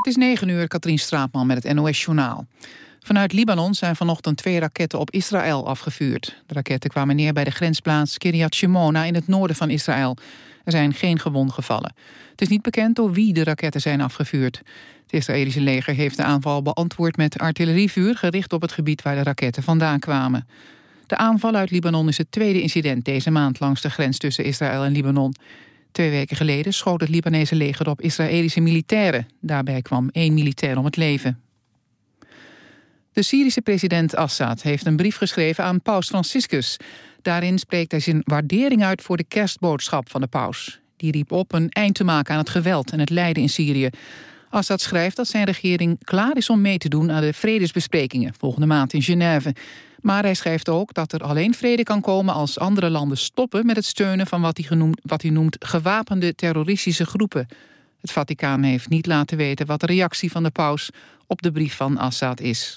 Het is 9 uur, Katrien Straatman met het NOS-journaal. Vanuit Libanon zijn vanochtend twee raketten op Israël afgevuurd. De raketten kwamen neer bij de grensplaats Kiryat Shimona in het noorden van Israël. Er zijn geen gewonden gevallen. Het is niet bekend door wie de raketten zijn afgevuurd. Het Israëlische leger heeft de aanval beantwoord met artillerievuur... gericht op het gebied waar de raketten vandaan kwamen. De aanval uit Libanon is het tweede incident deze maand... langs de grens tussen Israël en Libanon. Twee weken geleden schoot het Libanese leger op Israëlische militairen. Daarbij kwam één militair om het leven. De Syrische president Assad heeft een brief geschreven aan paus Franciscus. Daarin spreekt hij zijn waardering uit voor de kerstboodschap van de paus. Die riep op een eind te maken aan het geweld en het lijden in Syrië. Assad schrijft dat zijn regering klaar is om mee te doen aan de vredesbesprekingen volgende maand in Genève. Maar hij schrijft ook dat er alleen vrede kan komen als andere landen stoppen met het steunen van wat hij, genoemd, wat hij noemt gewapende terroristische groepen. Het Vaticaan heeft niet laten weten wat de reactie van de paus op de brief van Assad is.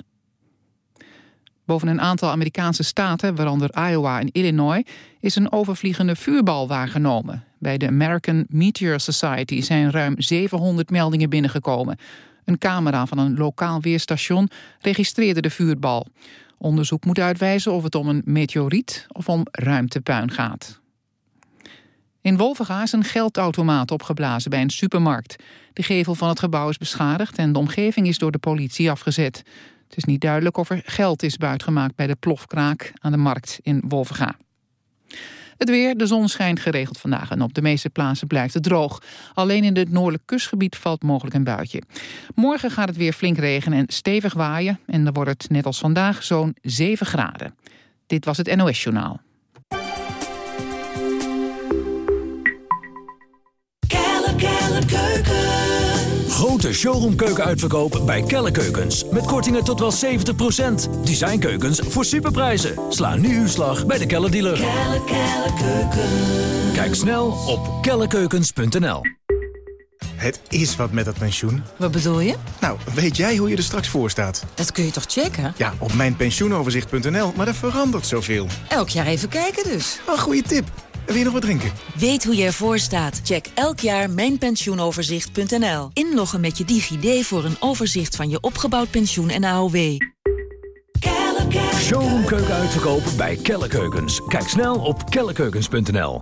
Boven een aantal Amerikaanse staten, waaronder Iowa en Illinois, is een overvliegende vuurbal waargenomen. Bij de American Meteor Society zijn ruim 700 meldingen binnengekomen. Een camera van een lokaal weerstation registreerde de vuurbal. Onderzoek moet uitwijzen of het om een meteoriet of om ruimtepuin gaat. In Wolvenga is een geldautomaat opgeblazen bij een supermarkt. De gevel van het gebouw is beschadigd en de omgeving is door de politie afgezet. Het is niet duidelijk of er geld is buitgemaakt bij de plofkraak aan de markt in Wolvenga. Het weer, de zon schijnt geregeld vandaag en op de meeste plaatsen blijft het droog. Alleen in het noordelijk kustgebied valt mogelijk een buitje. Morgen gaat het weer flink regenen en stevig waaien en dan wordt het net als vandaag zo'n 7 graden. Dit was het NOS Journaal. Grote showroomkeuken bij Kelle Keukens. Met kortingen tot wel 70%. Designkeukens voor superprijzen. Sla nu uw slag bij de Kelle dealer. Kelle, Kelle Kijk snel op kellekeukens.nl. Het is wat met dat pensioen. Wat bedoel je? Nou, weet jij hoe je er straks voor staat? Dat kun je toch checken? Ja, op mijnpensioenoverzicht.nl, maar er verandert zoveel. Elk jaar even kijken dus. Een goede tip. Wil je nog wat drinken? Weet hoe je ervoor staat? Check elk jaar mijnpensioenoverzicht.nl. Inloggen met je DigiD voor een overzicht van je opgebouwd pensioen en AOW. Showroomkeuken uitverkopen bij Kelle Keukens. Kijk snel op kellekeukens.nl.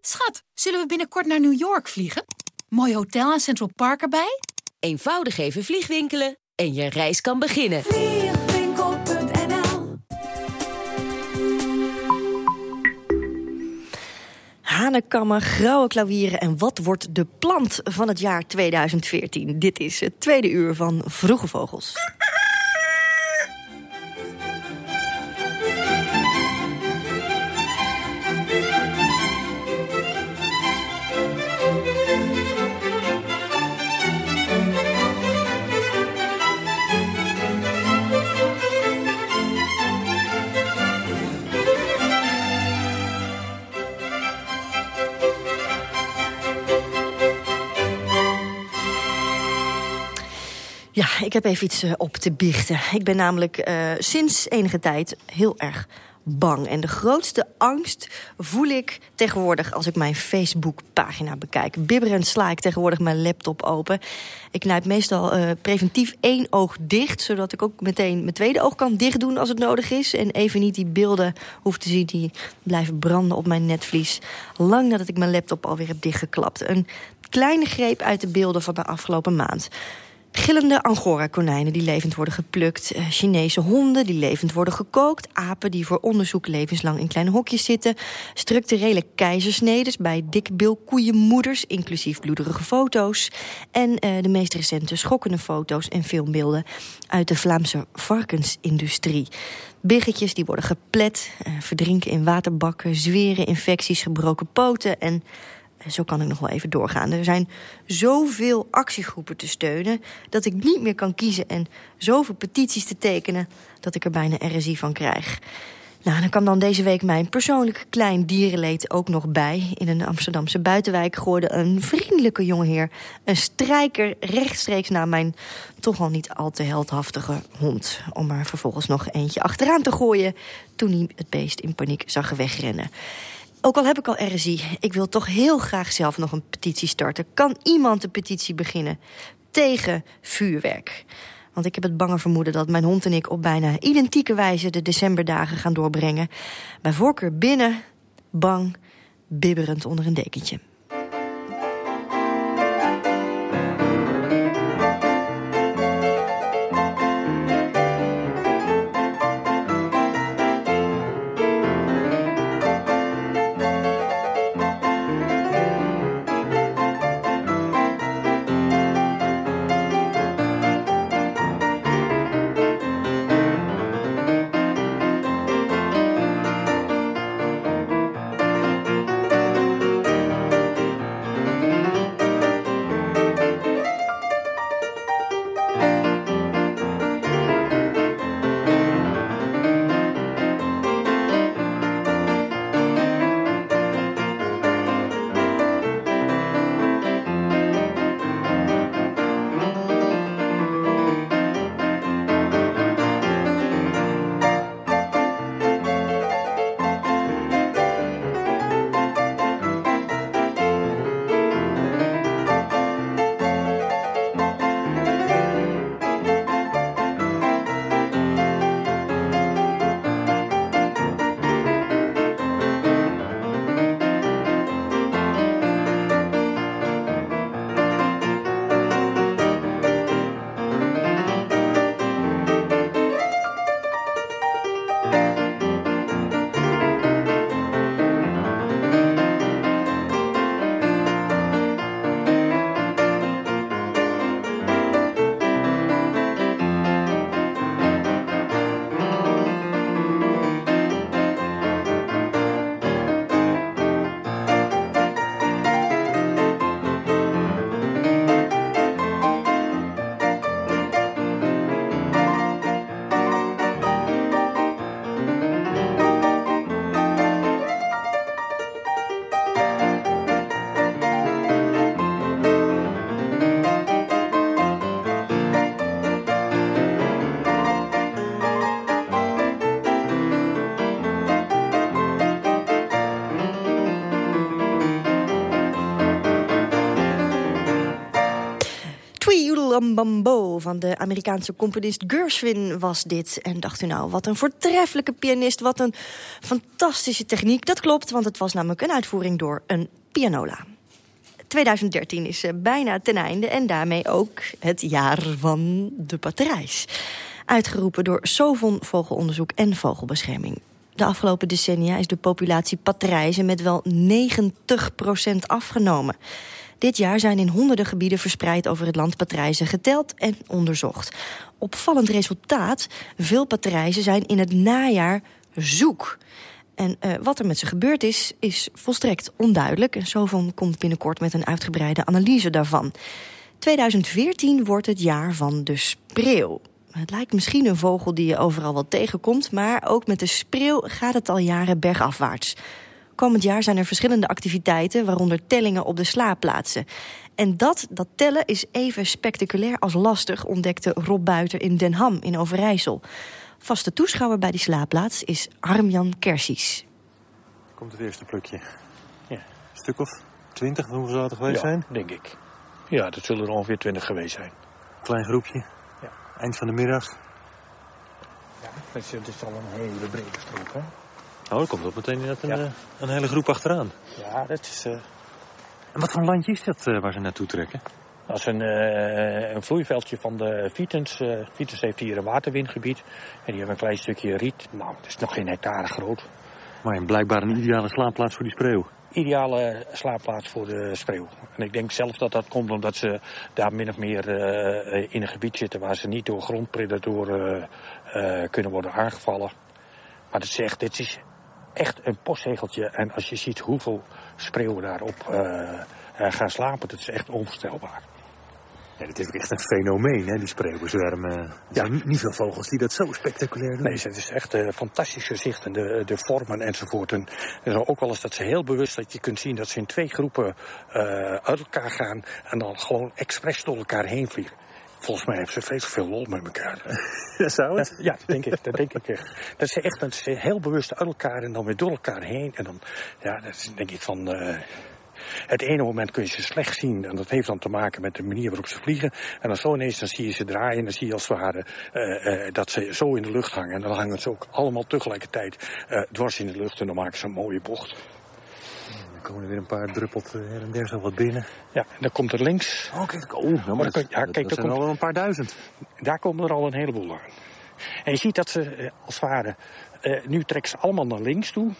Schat, zullen we binnenkort naar New York vliegen? Mooi hotel en Central Park erbij? Eenvoudig even vliegwinkelen en je reis kan beginnen. Hanenkammen, grauwe klavieren en wat wordt de plant van het jaar 2014? Dit is het tweede uur van Vroege Vogels. Ja, ik heb even iets eh, op te biechten. Ik ben namelijk uh, sinds enige tijd heel erg bang. En de grootste angst voel ik tegenwoordig als ik mijn Facebook-pagina bekijk. Bibberend sla ik tegenwoordig mijn laptop open. Ik knijp meestal uh, preventief één oog dicht... zodat ik ook meteen mijn tweede oog kan dichtdoen als het nodig is... en even niet die beelden hoef te zien die blijven branden op mijn netvlies. Lang nadat ik mijn laptop alweer heb dichtgeklapt. Een kleine greep uit de beelden van de afgelopen maand... Gillende angora-konijnen die levend worden geplukt. Eh, Chinese honden die levend worden gekookt. Apen die voor onderzoek levenslang in kleine hokjes zitten. Structurele keizersnedes bij dikbilkoeienmoeders, inclusief bloederige foto's. En uh, de meest recente schokkende foto's en filmbeelden uit de Vlaamse varkensindustrie. Biggetjes die worden geplet, uh, verdrinken in waterbakken, zweren, infecties, gebroken poten en zo kan ik nog wel even doorgaan. Er zijn zoveel actiegroepen te steunen dat ik niet meer kan kiezen... en zoveel petities te tekenen dat ik er bijna RSI van krijg. Nou, dan kwam dan deze week mijn persoonlijk klein dierenleed ook nog bij. In een Amsterdamse buitenwijk gooide een vriendelijke jongeheer... een strijker rechtstreeks naar mijn toch al niet al te heldhaftige hond... om er vervolgens nog eentje achteraan te gooien... toen hij het beest in paniek zag wegrennen. Ook al heb ik al RSI, ik wil toch heel graag zelf nog een petitie starten. Kan iemand een petitie beginnen? tegen vuurwerk. Want ik heb het bange vermoeden dat mijn hond en ik op bijna identieke wijze de decemberdagen gaan doorbrengen. Bij voorkeur binnen, bang, bibberend onder een dekentje. Bambo van de Amerikaanse componist Gershwin was dit. En dacht u nou, wat een voortreffelijke pianist, wat een fantastische techniek. Dat klopt, want het was namelijk een uitvoering door een pianola. 2013 is eh, bijna ten einde en daarmee ook het jaar van de patrijs. Uitgeroepen door Sovon Vogelonderzoek en Vogelbescherming. De afgelopen decennia is de populatie patrijzen met wel 90% afgenomen. Dit jaar zijn in honderden gebieden verspreid over het land patrijzen geteld en onderzocht. Opvallend resultaat, veel patrijzen zijn in het najaar zoek. En uh, wat er met ze gebeurd is, is volstrekt onduidelijk. En Sovon komt binnenkort met een uitgebreide analyse daarvan. 2014 wordt het jaar van de spreeuw. Het lijkt misschien een vogel die je overal wel tegenkomt... maar ook met de spreeuw gaat het al jaren bergafwaarts. Komend jaar zijn er verschillende activiteiten, waaronder tellingen op de slaapplaatsen. En dat, dat tellen is even spectaculair als lastig, ontdekte Rob Buiter in Den Ham in Overijssel. Vaste toeschouwer bij die slaapplaats is Armjan Kersies. Komt het eerste plukje. Ja, een stuk of twintig, hoeveel zou het geweest ja, zijn? denk ik. Ja, dat zullen er ongeveer twintig geweest zijn. Klein groepje. Ja. Eind van de middag. Ja, het is, het is al een hele brede strook, hè? Oh, er komt ook meteen net een, Ja. eh, een hele groep achteraan. Ja, dat is... eh, En wat voor een landje is dat eh, waar ze naartoe trekken? Dat is een, eh, een vloeiveldje van de Vitens. eh Vitens heeft hier een waterwindgebied. En die hebben een klein stukje riet. Nou, het is nog geen hectare groot. Maar ja, blijkbaar een ideale slaapplaats voor die spreeuw. Ideale slaapplaats voor de spreeuw. En ik denk zelf dat dat komt omdat ze daar min of meer in een gebied zitten... waar ze niet door grondpredatoren kunnen worden aangevallen. Maar dat zegt, dit is echt een postzegeltje. En als je ziet hoeveel spreeuwen daarop eh, eh, gaan slapen, dat is echt onvoorstelbaar. Ja, dit is ook echt een fenomeen, hè, die spreeuwenzwermen. Er zijn niet- niet veel vogels die dat zo spectaculair doen. Nee, het is echt een fantastisch gezicht en de, de vormen enzovoort. En er is ook wel eens dat ze heel bewust dat je kunt zien dat ze in twee groepen eh, uit elkaar gaan en dan gewoon expres door elkaar heen vliegen. Volgens mij hebben ze veel te veel lol met elkaar. Ja, zou het? Ja, dat denk ik. Dat denk ik echt. Dat ze echt dat ze heel bewust uit elkaar en dan weer door elkaar heen. En dan, ja, dat is denk ik van, eh, Het ene moment kun je ze slecht zien. En dat heeft dan te maken met de manier waarop ze vliegen. En dan zo ineens dan zie je ze draaien. En dan zie je als het ware uh, uh, dat ze zo in de lucht hangen. En dan hangen ze ook allemaal tegelijkertijd dwars in de lucht. En dan maken ze een mooie bocht. Dan komen er weer een paar druppelt her en der zo wat binnen. Ja, en dan komt er links. Oh, kijk, oh, nou, maar dat, ja, kijk, dat zijn komt, al een paar duizend. Daar komen er al een heleboel aan. En je ziet dat ze als het ware. nu trekken ze allemaal naar links toe.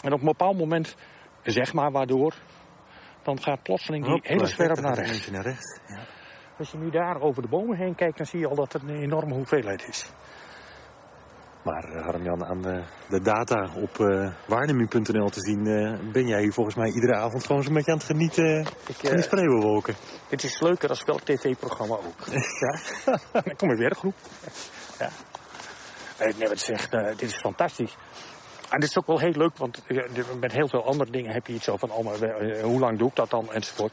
En op een bepaald moment, zeg maar waardoor, dan gaat plotseling die Hop, hele daar naar er rechts. naar rechts. Ja. Als je nu daar over de bomen heen kijkt, dan zie je al dat het een enorme hoeveelheid is. Maar uh, Harm-Jan, aan de, de data op uh, waarneming.nl te zien... Uh, ben jij hier volgens mij iedere avond gewoon zo'n beetje aan het genieten Ik, van die spreeuwenwolken. Dit is leuker dan welk tv-programma ook. ja. Dan kom je weer groep. Ja. Nee, wat zegt, dit is fantastisch. En dit is ook wel heel leuk, want met heel veel andere dingen heb je iets zo van... Oh, maar, hoe lang doe ik dat dan, enzovoort.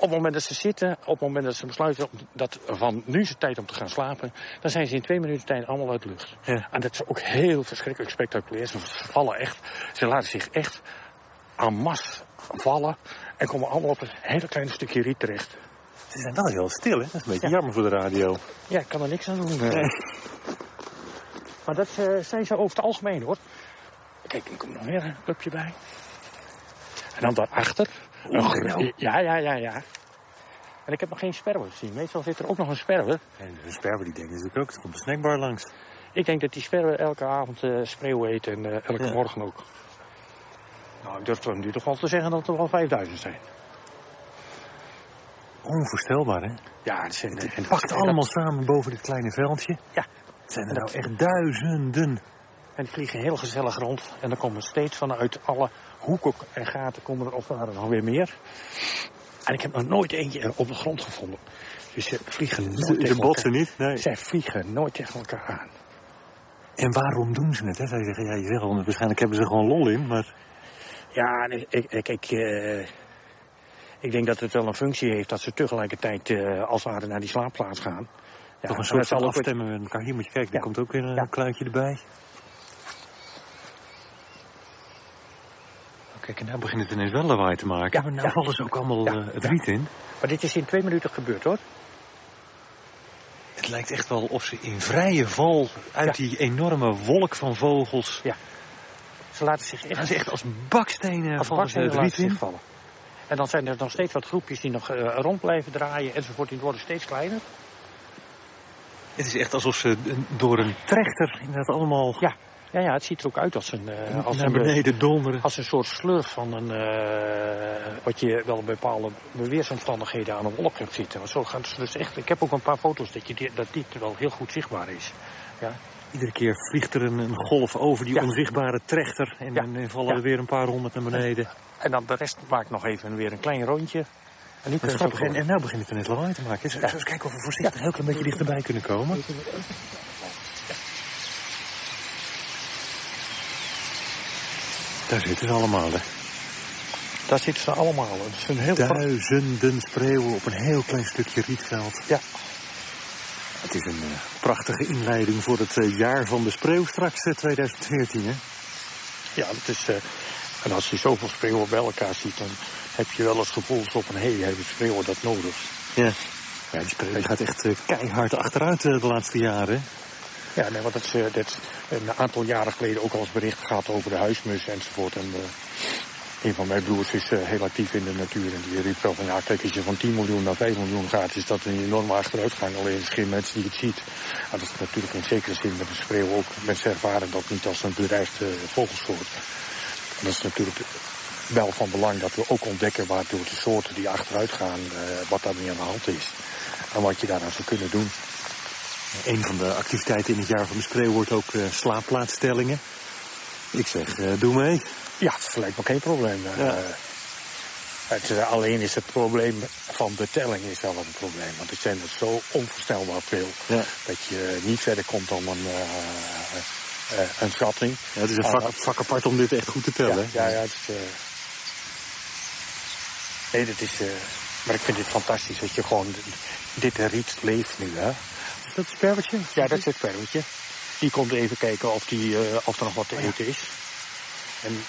Op het moment dat ze zitten, op het moment dat ze besluiten dat van nu is het tijd om te gaan slapen, dan zijn ze in twee minuten tijd allemaal uit de lucht. Ja. En dat is ook heel verschrikkelijk spectaculair. Ze vallen echt, ze laten zich echt en masse vallen en komen allemaal op een hele klein stukje riet terecht. Ze zijn wel heel stil, hè? Dat is een beetje Ja. jammer voor de radio. Ja, ik kan er niks aan doen. Maar dat eh, zijn ze over het algemeen hoor. Kijk, er komt nog weer een clubje bij. En dan daarachter. Een nou. ja, ja, ja, ja. En ik heb nog geen sperwer gezien. Meestal zit er ook nog een sperwer. En de sperwer die denkt natuurlijk ook, er komt een snackbar langs. Ik denk dat die sperwer elke avond eh spreeuw eet en eh, elke Ja. morgen ook. Nou, ik durf nu toch wel te zeggen dat er wel 5000 zijn. Onvoorstelbaar, hè? Ja, dat zijn, Het pakt allemaal dat- samen boven dit kleine veldje. Ja. Het zijn er nou echt duizenden. En die vliegen heel gezellig rond. En dan komen steeds vanuit alle hoeken en gaten komen er op waren nog weer meer. En ik heb nog nooit eentje op de grond gevonden. Dus ze vliegen nooit Ze, tegen ze botsen elkaar. niet, nee. Zij vliegen nooit tegen elkaar aan. En waarom doen ze het, hè? Zou je zeggen, ja, je zegt al, waarschijnlijk hebben ze gewoon lol in, maar... Ja, ik, ik, ik, eh, ik denk dat het wel een functie heeft dat ze tegelijkertijd eh, als het ware naar die slaapplaats gaan. Ja, toch een en soort van afstemmen met elkaar. Hier moet je kijken, er komt ook weer een Ja. kluitje erbij. Kijk, en nou begint het ineens wel lawaai te maken. Ja, maar nou ja. vallen ze ook allemaal Ja, eh, het ja. riet in. Maar dit is in twee minuten gebeurd hoor. Het lijkt echt wel of ze in vrije val uit die enorme wolk van vogels... Ze laten zich echt gaan ze echt als bakstenen als vallen ze bakstenen het laten riet in. vallen. En dan zijn er nog steeds wat groepjes die nog eh, rond blijven draaien enzovoort. Die worden steeds kleiner. Het is echt alsof ze door een trechter inderdaad allemaal Ja, ja, ja het ziet er ook uit als een, eh, als naar beneden donderen. als een soort slurf van een, eh, wat je wel bepaalde weersomstandigheden aan een wolk hebt zitten. Want zo gaan ze dus echt. Ik heb ook een paar foto's dat, je dat dit wel heel goed zichtbaar is. Ja. Iedere keer vliegt er een, een golf over die Ja. onzichtbare trechter. En Ja. dan vallen Ja. er weer een paar honderd naar beneden. En dan de rest maakt nog even weer een klein rondje. En nu ze ook grappig. En, nou begint het ineens lawaai te maken. Zullen we eens kijken of we voorzichtig een heel klein beetje dichterbij kunnen komen? Daar zitten ze allemaal, hè. Daar zitten ze allemaal. Het is een heel Duizenden spreeuwen op een heel klein stukje rietveld. Ja. Het is een eh, prachtige inleiding voor het eh, jaar van de spreeuw straks, eh, 2014, hè. Ja, dat is. eh, en als je zoveel spreeuwen bij elkaar ziet, dan heb je wel het gevoel van hé, hey, hebben spreeuwen dat nodig? Ja. Ja, die spreeuw gaat echt eh, keihard achteruit eh, de laatste jaren. Ja, want dat is, eh, dat is een aantal jaren geleden ook al eens bericht gehad over de huismus enzovoort. En eh, een van mijn broers is eh, heel actief in de natuur en die riep wel van ja, kijk, als je van 10 miljoen naar 5 miljoen gaat, is dat een enorme achteruitgang. Alleen zijn geen mensen die het ziet. Dat is natuurlijk in zekere zin met ook. Mensen ervaren dat niet als een bedreigde vogelsoort. En dat is natuurlijk wel van belang dat we ook ontdekken waardoor de soorten die achteruit gaan, wat daarmee aan de hand is. En wat je daaraan zou kunnen doen. Een van de activiteiten in het jaar van de spreeuw wordt ook eh, slaapplaatsstellingen. Ik zeg, eh, doe mee. Ja, dat lijkt me geen probleem. Eh, Ja. het, alleen is het probleem van de telling is wel een probleem. Want er zijn er zo onvoorstelbaar veel. Ja. Dat je niet verder komt dan een, een schatting. Ja, het is een vak, vak apart om dit echt goed te tellen. Ja, ja, ja, het is, Nee, dat is... Maar ik vind dit fantastisch dat je gewoon... Dit riet leeft nu, hè. Dat sperwertje? Ja, dat is het sperwtje. Die komt even kijken of, die, eh, of er nog wat te eten is. En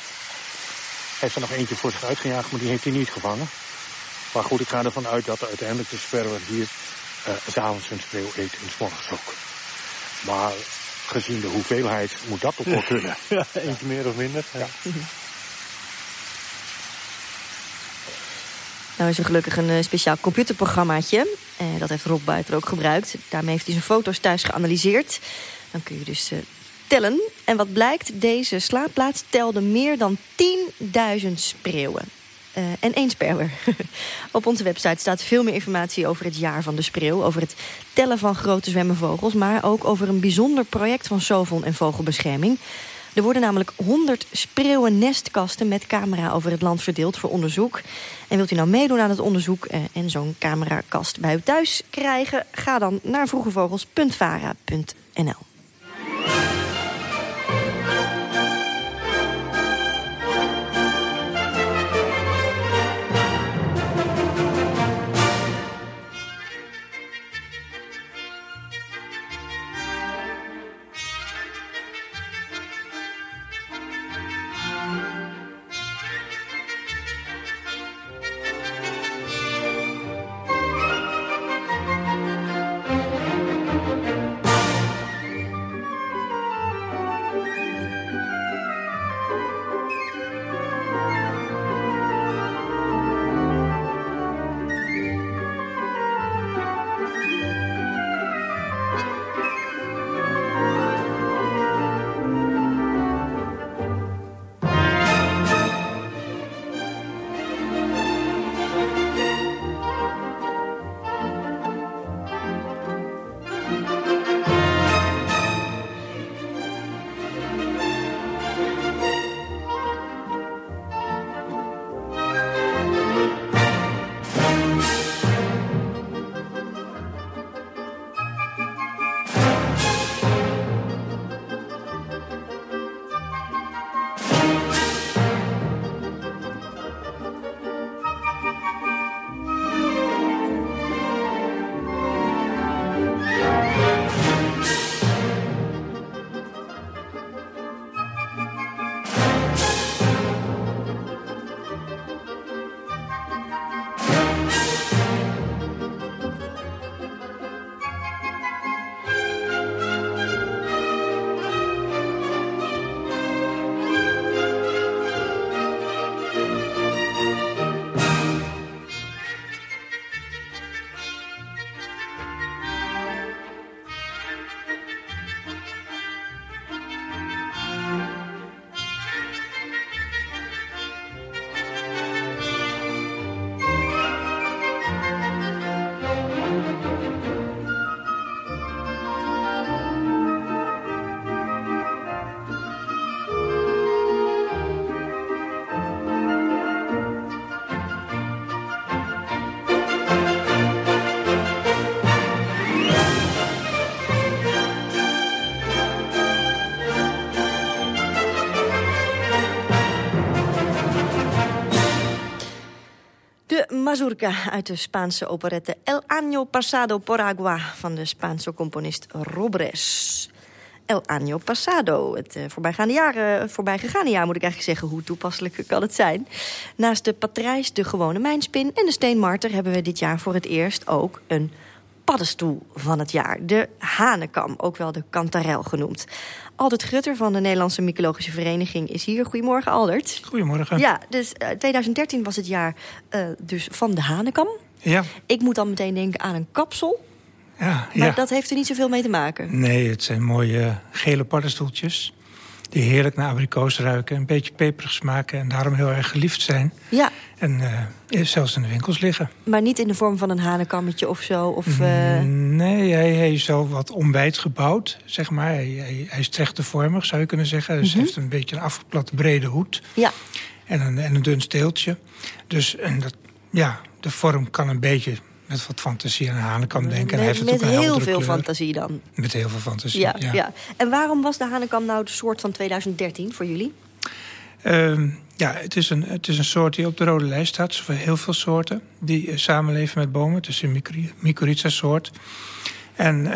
heeft er nog eentje voor zich uitgejaagd, maar die heeft hij niet gevangen. Maar goed, ik ga ervan uit dat uiteindelijk de sperwer hier uh, s'avonds een spreeuw eet en morgens ook. Maar gezien de hoeveelheid moet dat toch wel kunnen. Ja, eentje meer of minder. Ja. Nou is er gelukkig een uh, speciaal computerprogrammaatje. Uh, dat heeft Rob Buiter ook gebruikt. Daarmee heeft hij zijn foto's thuis geanalyseerd. Dan kun je dus uh, tellen. En wat blijkt, deze slaapplaats telde meer dan 10.000 spreeuwen. Uh, en één sperwer. Op onze website staat veel meer informatie over het jaar van de spreeuw... over het tellen van grote zwemmenvogels... maar ook over een bijzonder project van Sovon en Vogelbescherming. Er worden namelijk 100 spreeuwen-nestkasten met camera over het land verdeeld voor onderzoek. En wilt u nou meedoen aan het onderzoek uh, en zo'n camerakast bij u thuis krijgen... ga dan naar vroegevogels.vara.nl. mazurka uit de Spaanse operette El Año Pasado por Agua van de Spaanse componist Robres. El Año Pasado. Het uh, voorbijgaande jaar, voorbijgegaande jaar moet ik eigenlijk zeggen. Hoe toepasselijk kan het zijn? Naast de patrijs, de gewone mijnspin en de steenmarter... hebben we dit jaar voor het eerst ook een paddenstoel van het jaar. De hanekam, ook wel de kantarel genoemd. Aldert Grutter van de Nederlandse Mycologische Vereniging is hier. Goedemorgen, Aldert. Goedemorgen. Ja, dus uh, 2013 was het jaar uh, dus van de hanekam. Ja. Ik moet dan meteen denken aan een kapsel. Ja, maar ja. dat heeft er niet zoveel mee te maken. Nee, het zijn mooie gele paddenstoeltjes. Die heerlijk naar abrikoos ruiken, een beetje peperig smaken... en daarom heel erg geliefd zijn. Ja. En uh, zelfs in de winkels liggen. Maar niet in de vorm van een hanenkammetje of zo? Of, uh... Nee, hij, hij is zo wat onwijd gebouwd, zeg maar. Hij, hij, hij is trechtervormig, zou je kunnen zeggen. Dus mm -hmm. heeft een beetje een afgeplatte brede hoed. Ja. En een, en een dun steeltje. Dus en dat, ja, de vorm kan een beetje met wat fantasie aan hanekam denken. En hij heeft met heel veel kleur. fantasie dan. Met heel veel fantasie, ja, ja. ja. En waarom was de hanekam nou de soort van 2013 voor jullie? Uh, ja, het is, een, het is een soort die op de rode lijst staat. Voor heel veel soorten die uh, samenleven met bomen. Het is een mycorrhiza-soort. En uh,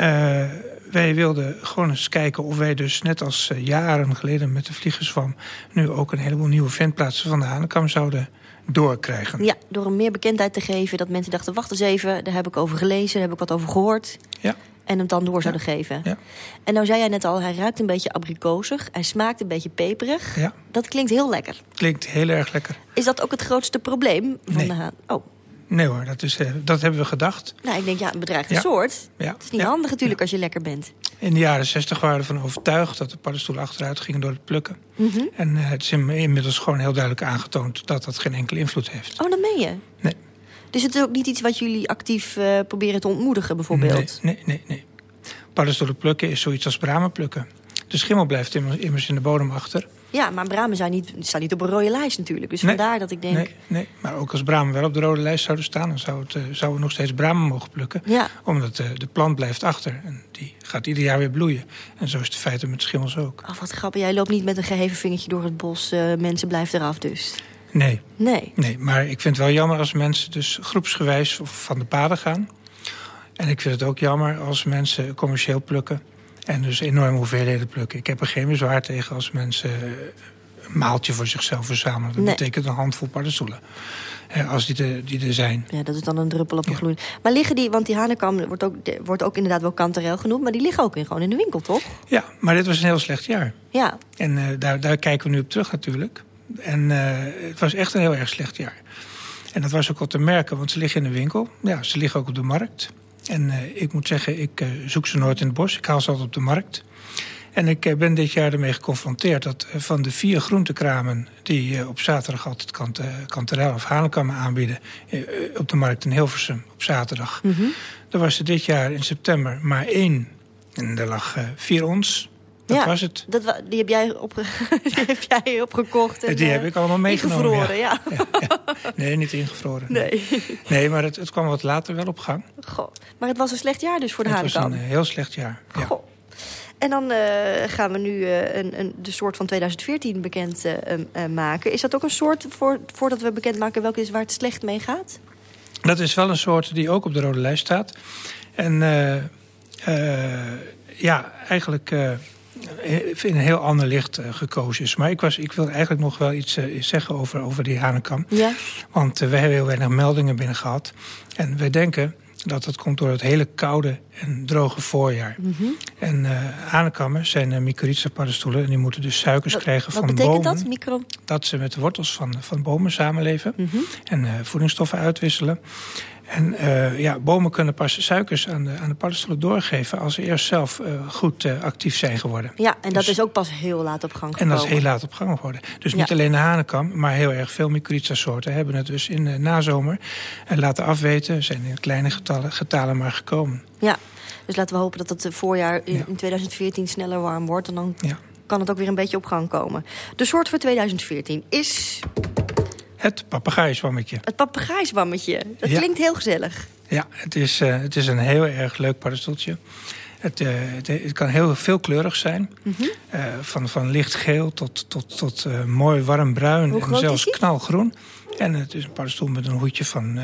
wij wilden gewoon eens kijken of wij dus net als uh, jaren geleden met de vliegerswam... nu ook een heleboel nieuwe ventplaatsen van de Hanekam zouden doorkrijgen. Ja, door hem meer bekendheid te geven. Dat mensen dachten, wacht eens even, daar heb ik over gelezen, daar heb ik wat over gehoord. Ja. En hem dan door zouden geven. Ja. En nou zei jij net al, hij ruikt een beetje abrikozig. Hij smaakt een beetje peperig. Ja. Dat klinkt heel lekker. Klinkt heel erg lekker. Is dat ook het grootste probleem van Nee. de haan? Oh, Nee hoor, dat, is, eh, dat hebben we gedacht. nou ik denk, ja, een bedreigde Ja. soort. Ja. Het is niet Ja. handig natuurlijk als je lekker bent. In de jaren 60 waren we ervan overtuigd dat de paddenstoelen achteruit gingen door het plukken. Mhm. En eh, het is in- inmiddels gewoon heel duidelijk aangetoond dat dat geen enkele invloed heeft. Oh, dat meen je? Nee. Dus het is ook niet iets wat jullie actief eh, proberen te ontmoedigen bijvoorbeeld? Nee, nee, nee. nee. Paddenstoelen plukken is zoiets als bramen plukken. De schimmel blijft immers in de bodem achter. Ja, maar bramen zijn niet, staan niet op een rode lijst natuurlijk. Dus Nee. vandaar dat ik denk... Nee, nee, maar ook als bramen wel op de rode lijst zouden staan... dan zou het, eh, zouden we nog steeds bramen mogen plukken. Ja. Omdat eh, de plant blijft achter. En die gaat ieder jaar weer bloeien. En zo is het feit met schimmels ook. Oh, wat grappig. Jij loopt niet met een geheven vingertje door het bos. eh, mensen blijven eraf dus. Nee, Nee. nee, maar ik vind het wel jammer als mensen dus groepsgewijs van de paden gaan. En ik vind het ook jammer als mensen commercieel plukken. En dus enorme hoeveelheden plukken. Ik heb er geen bezwaar tegen als mensen een maaltje voor zichzelf verzamelen. Dat Nee. betekent een handvol paddenstoelen. Eh, als die er, die er zijn. Ja, dat is dan een druppel op een gloei. Maar liggen die, want die hanekam wordt ook, wordt ook inderdaad wel kanterel genoemd... maar die liggen ook in, gewoon in de winkel, toch? Ja, maar dit was een heel slecht jaar. Ja. En eh, daar, daar kijken we nu op terug natuurlijk. En eh, het was echt een heel erg slecht jaar. En dat was ook wel te merken, want ze liggen in de winkel. Ja, ze liggen ook op de markt. En eh, ik moet zeggen, ik eh, zoek ze nooit in het bos. Ik haal ze altijd op de markt. En ik eh, ben dit jaar ermee geconfronteerd dat van de vier groentekramen... die op zaterdag altijd kant, kanterel of hanenkammen aanbieden... op de markt in Hilversum op zaterdag... Mhm. er was er dit jaar in september maar één. En er lag vier ons. Dat ja, was het. Dat, wa- die heb jij, opge die heb jij opgekocht. En, Die eh, heb ik allemaal meegenomen, ingevroren, ja. Nee, niet ingevroren. Nee. Nee, maar het, het kwam wat later wel op gang. Goh. Maar het was een slecht jaar dus voor de het was een eh, heel slecht jaar. Ja. Goh. En dan eh, gaan we nu eh, een, een, de soort van 2014 bekend eh, eh, maken. Is dat ook een soort, voor, voordat we bekend maken welke is waar het slecht mee gaat? Dat is wel een soort die ook op de rode lijst staat. En eh, eh, ja, eigenlijk eh, in een heel ander licht eh, gekozen is. Maar ik, was, ik wil eigenlijk nog wel iets eh, zeggen over, over die hanekam. Ja. Want eh, we hebben heel weinig meldingen binnen gehad. En we denken dat dat komt door het hele koude en droge voorjaar. Mhm. En eh hanekammen zijn uh, mycorrhiza paddenstoelen. En die moeten dus suikers Wat- krijgen wat van betekent bomen. dat, micro? Dat ze met de wortels van, van bomen samenleven. Mhm. En voedingsstoffen uitwisselen. En eh, ja, bomen kunnen pas suikers aan de, aan de paddenstoelen doorgeven... als ze eerst zelf eh, goed eh, actief zijn geworden. Ja, en dat Dus- is ook pas heel laat op gang En gekomen. dat is heel laat op gang geworden. Dus Ja. niet alleen de hanenkam, maar heel erg veel mycorrhiza-soorten... hebben het dus in de nazomer laten afweten. Zijn in kleine getallen, getalen maar gekomen. Ja, dus laten we hopen dat het voorjaar in, Ja. in 2014 sneller warm wordt. En dan Ja. kan het ook weer een beetje op gang komen. De soort voor 2014 is Het papegaaizwammetje. het papegaaiswammetje. Dat Ja. klinkt heel gezellig. Ja, het is, eh, het is een heel erg leuk paddenstoeltje. Het, eh, het, het kan heel veelkleurig zijn. Mhm. Eh, van, van lichtgeel tot, tot, tot mooi warm bruin Hoe en zelfs knalgroen. En het is een paddenstoel met een hoedje van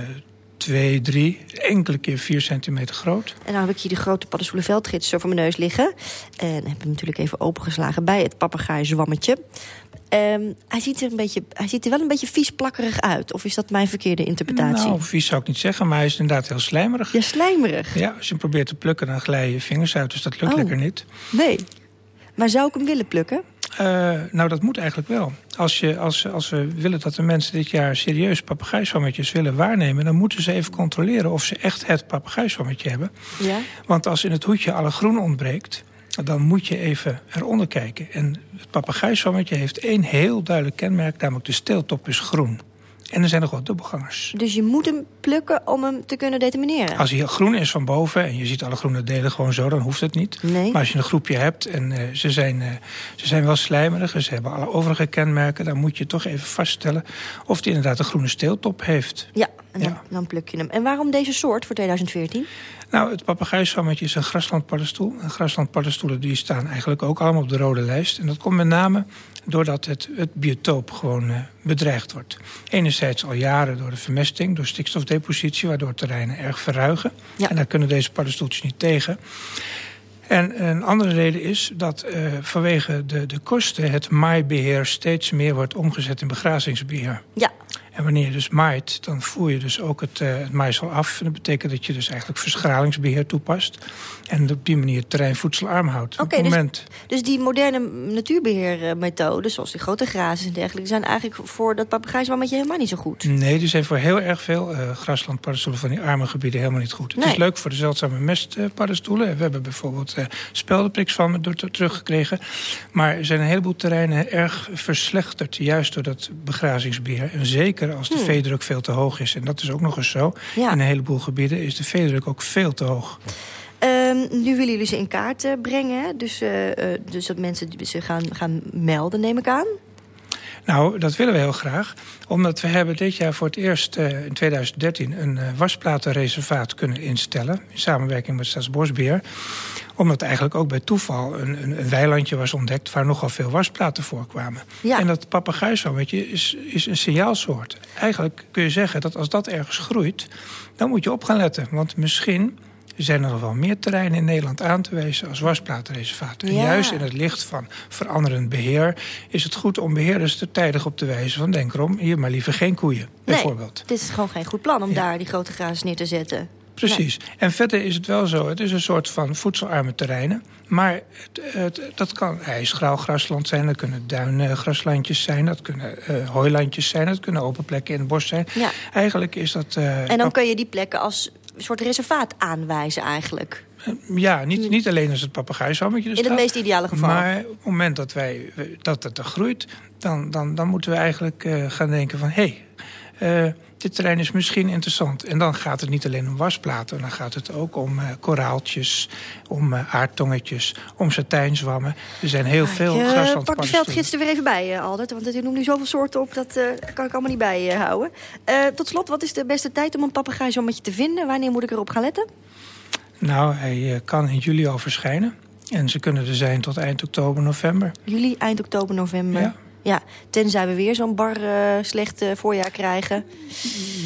2, 3, enkele keer 4 centimeter groot. En dan heb ik hier de grote paddenstoelenveldgids zo voor mijn neus liggen. En heb hem natuurlijk even opengeslagen bij het papegaaizwammetje. Ehm, hij, ziet er een beetje, hij ziet er wel een beetje vies plakkerig uit. Of is dat mijn verkeerde interpretatie? Nou, vies zou ik niet zeggen, maar hij is inderdaad heel slijmerig. Ja, slijmerig. Ja, als je hem probeert te plukken, dan glijden je vingers uit. Dus dat lukt Oh. lekker niet. Nee. Maar zou ik hem willen plukken? Eh, nou, dat moet eigenlijk wel. Als, je, als, als we willen dat de mensen dit jaar serieus papegaaizwammetjes willen waarnemen... dan moeten ze even controleren of ze echt het papegaaizwammetje hebben. Ja. Want als in het hoedje alle groen ontbreekt... dan moet je even eronder kijken. En het papegaaizwammetje heeft één heel duidelijk kenmerk... namelijk de steeltop is groen. En er zijn nog wat dubbelgangers. Dus je moet hem plukken om hem te kunnen determineren? Als hij groen is van boven en je ziet alle groene delen gewoon zo, dan hoeft het niet. Nee. Maar als je een groepje hebt en eh, ze, zijn, eh, ze zijn wel slijmerig en ze hebben alle overige kenmerken, dan moet je toch even vaststellen of die inderdaad een groene steeltop heeft. Ja, en dan, Ja. dan pluk je hem. En waarom deze soort voor 2014? Nou, het papegaaizwammetje is een graslandpaddenstoel. En graslandpaddenstoelen die staan eigenlijk ook allemaal op de rode lijst. En dat komt met name doordat het, het biotoop gewoon eh, bedreigd wordt. Enerzijds al jaren door de vermesting, door stikstofdepositie... waardoor terreinen erg verruigen. Ja. En daar kunnen deze paddenstoeltjes niet tegen. En een andere reden is dat uh, vanwege de, de kosten het maaibeheer steeds meer wordt omgezet in begrazingsbeheer. Ja. En wanneer je dus maait, dan voer je dus ook het, uh, het maaisel af. En dat betekent dat je dus eigenlijk verschralingsbeheer toepast. En op die manier het terrein voedselarm houdt. Oké, okay, dus, dus die moderne natuurbeheermethoden, zoals die grote grazen en dergelijke... zijn eigenlijk voor dat papegaaiswammetje helemaal niet zo goed? Nee, die zijn voor heel erg veel uh, graslandpaddenstoelen van die arme gebieden helemaal niet goed. Het is leuk voor de zeldzame mestpaddenstoelen. We hebben bijvoorbeeld uh, speldenpriks van me teruggekregen. Maar er zijn een heleboel terreinen erg verslechterd... juist door dat begrazingsbeheer. En zeker als de hmm. veedruk veel te hoog is. En dat is ook nog eens zo. Ja. In een heleboel gebieden is de veedruk ook veel te hoog. Um, nu willen jullie ze in kaart uh, brengen. Dus, uh, uh, dus dat mensen ze gaan, gaan melden, neem ik aan. Nou, dat willen we heel graag. Omdat we hebben dit jaar voor het eerst uh, in 2013 een uh, wasplatenreservaat kunnen instellen. In samenwerking met Staatsbosbeheer. Omdat eigenlijk ook bij toeval een, een, een, weilandje was ontdekt waar nogal veel wasplaten voorkwamen. Ja. En dat papegaaiswammetje is, is een signaalsoort. Eigenlijk kun je zeggen dat als dat ergens groeit, dan moet je op gaan letten. Want misschien zijn er nog wel meer terreinen in Nederland aan te wijzen als wasplatenreservaten. En juist in het licht van veranderend beheer is het goed om beheerders er tijdig op te wijzen van denk erom, hier maar liever geen koeien, bijvoorbeeld. Nee, het is gewoon geen goed plan om daar die grote grazen neer te zetten. Precies. En verder is het wel zo, het is een soort van voedselarme terreinen. Maar het, het, dat kan ijsgraal grasland zijn, dat kunnen duingraslandjes zijn... dat kunnen uh, hooilandjes zijn, dat kunnen open plekken in het bos zijn. Ja. Eigenlijk is dat... Uh, En dan kun je die plekken als een soort reservaat aanwijzen eigenlijk. Ja, niet, niet alleen als het papegaaiswammetje er In het staat, meest ideale geval. Maar op het moment dat, wij, dat het er groeit... dan, dan, dan moeten we eigenlijk uh, gaan denken van... hé, hey, uh, dit terrein is misschien interessant. En dan gaat het niet alleen om wasplaten. Dan gaat het ook om uh, koraaltjes, om uh, aardtongetjes, om satijnzwammen. Er zijn heel veel uh. Pak de veldgids er weer even bij, uh, Aldert. Want je noemt nu zoveel soorten op, dat kan ik allemaal niet bijhouden. Tot slot, wat is de beste tijd om een papegaaiswammetje te vinden? Wanneer moet ik erop gaan letten? Nou, hij kan in juli al verschijnen. En ze kunnen er zijn tot eind oktober, november. Juli, eind oktober, november. Ja. Ja, tenzij we weer zo'n bar uh, slecht uh, voorjaar krijgen.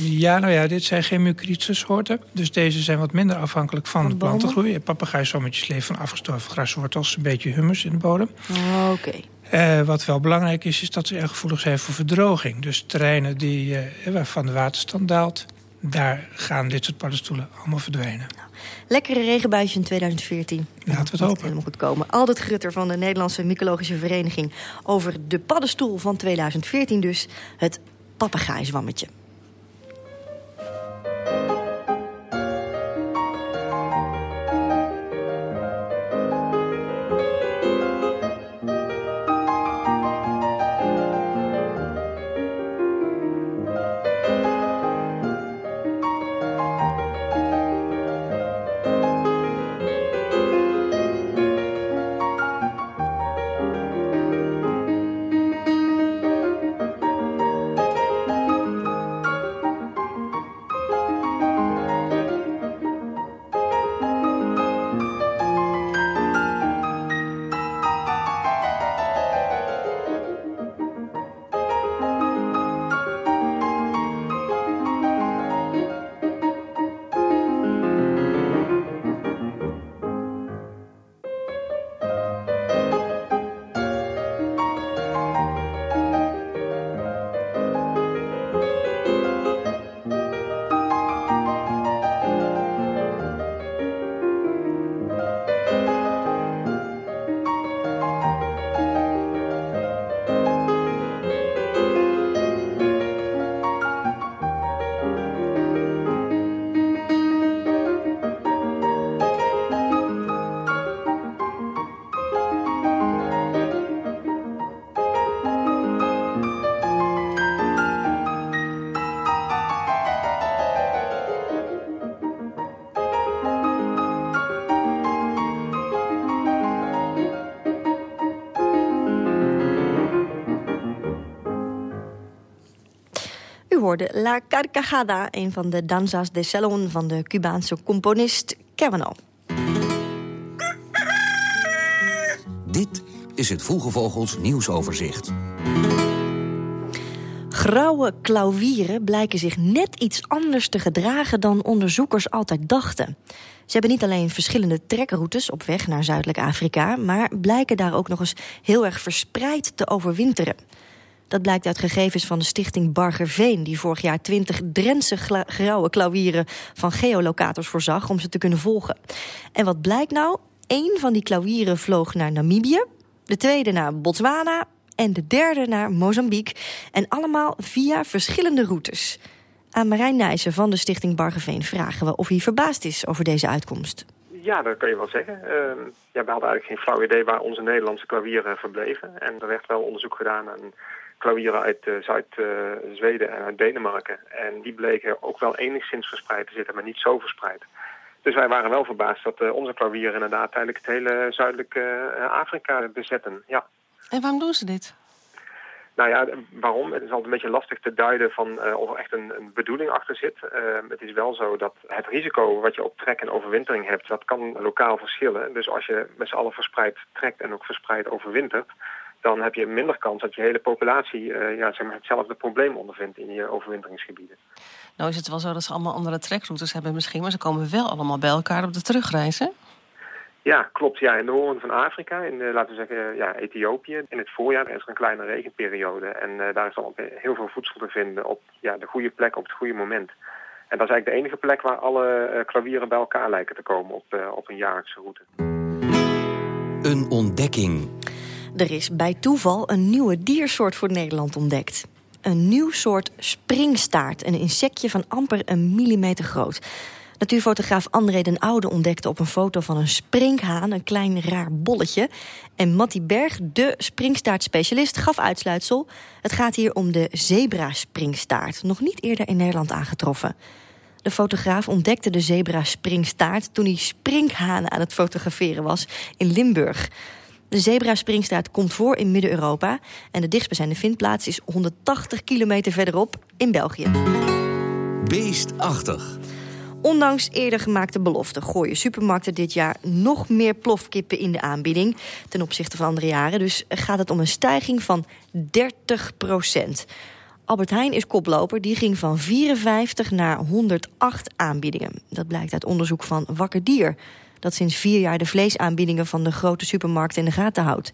Ja, nou ja, dit zijn geen mucrietse soorten. Dus deze zijn wat minder afhankelijk van, van de plantengroei. Papegaaiswammetjes leven van afgestorven graswortels, een beetje humus in de bodem. Oh, Oké. Okay. Uh, wat wel belangrijk is, is dat ze erg gevoelig zijn voor verdroging. Dus terreinen die, waarvan de waterstand daalt, daar gaan dit soort paddenstoelen allemaal verdwijnen. Lekkere regenbuitje in 2014. Laten we het hopen. helemaal goed komen. Aldert Grutter van de Nederlandse Mycologische Vereniging... over de paddenstoel van 2014 dus, het papegaaizwammetje. Hoorde La Carcajada, een van de danzas de salon van de Cubaanse componist Cavano. Dit is het Vroege Vogels nieuwsoverzicht. Grauwe klauwieren blijken zich net iets anders te gedragen dan onderzoekers altijd dachten. Ze hebben niet alleen verschillende trekroutes op weg naar Zuidelijk Afrika, maar blijken daar ook nog eens heel erg verspreid te overwinteren. Dat blijkt uit gegevens van de stichting Bargerveen... die vorig jaar 20 Drentse grauwe klauwieren van geolocators voorzag... om ze te kunnen volgen. En wat blijkt nou? Eén van die klauwieren vloog naar Namibië... de tweede naar Botswana en de derde naar Mozambique. En allemaal via verschillende routes. Aan Marijn Nijssen van de stichting Bargeveen vragen we of hij verbaasd is over deze uitkomst. Ja, dat kan je wel zeggen. Uh, ja, we hadden eigenlijk geen flauw idee waar onze Nederlandse klavieren verbleven. En er werd wel onderzoek gedaan aan klavieren uit uh, Zuid-Zweden en uit Denemarken. En die bleken ook wel enigszins verspreid te zitten, maar niet zo verspreid. Dus wij waren wel verbaasd dat uh, onze klavieren inderdaad tijdelijk het hele zuidelijke Afrika bezetten. Ja. En waarom doen ze dit? Nou ja, waarom? Het is altijd een beetje lastig te duiden van uh, of er echt een, een bedoeling achter zit. Uh, het is wel zo dat het risico wat je op trek en overwintering hebt, dat kan lokaal verschillen. Dus als je met z'n allen verspreid trekt en ook verspreid overwintert, dan heb je minder kans dat je hele populatie uh, ja, zeg maar hetzelfde probleem ondervindt in je overwinteringsgebieden. Nou is het wel zo dat ze allemaal andere trekroutes hebben misschien, maar ze komen wel allemaal bij elkaar op de terugreis, hè? Ja, klopt. Ja, in de hoorn van Afrika, in uh, laten we zeggen ja, Ethiopië. In het voorjaar is er een kleine regenperiode. En uh, daar is dan heel veel voedsel te vinden op ja, de goede plek, op het goede moment. En dat is eigenlijk de enige plek waar alle uh, klavieren bij elkaar lijken te komen op, op een jaarlijkse route. Een ontdekking. Er is bij toeval een nieuwe diersoort voor Nederland ontdekt. Een nieuw soort springstaart, een insectje van amper een millimeter groot. Natuurfotograaf André den Oude ontdekte op een foto van een springhaan... een klein raar bolletje. En Matty Berg, de springstaartspecialist, gaf uitsluitsel. Het gaat hier om de zebra-springstaart. Nog niet eerder in Nederland aangetroffen. De fotograaf ontdekte de zebra-springstaart... toen hij springhanen aan het fotograferen was in Limburg. De zebra-springstaart komt voor in Midden-Europa... en de dichtstbijzijnde vindplaats is 180 kilometer verderop in België. Beestachtig. Ondanks eerder gemaakte beloften gooien supermarkten dit jaar nog meer plofkippen in de aanbieding ten opzichte van andere jaren. Dus gaat het om een stijging van 30 procent. Albert Heijn is koploper, die ging van 54 naar 108 aanbiedingen. Dat blijkt uit onderzoek van Wakker Dier, dat sinds vier jaar de vleesaanbiedingen van de grote supermarkten in de gaten houdt.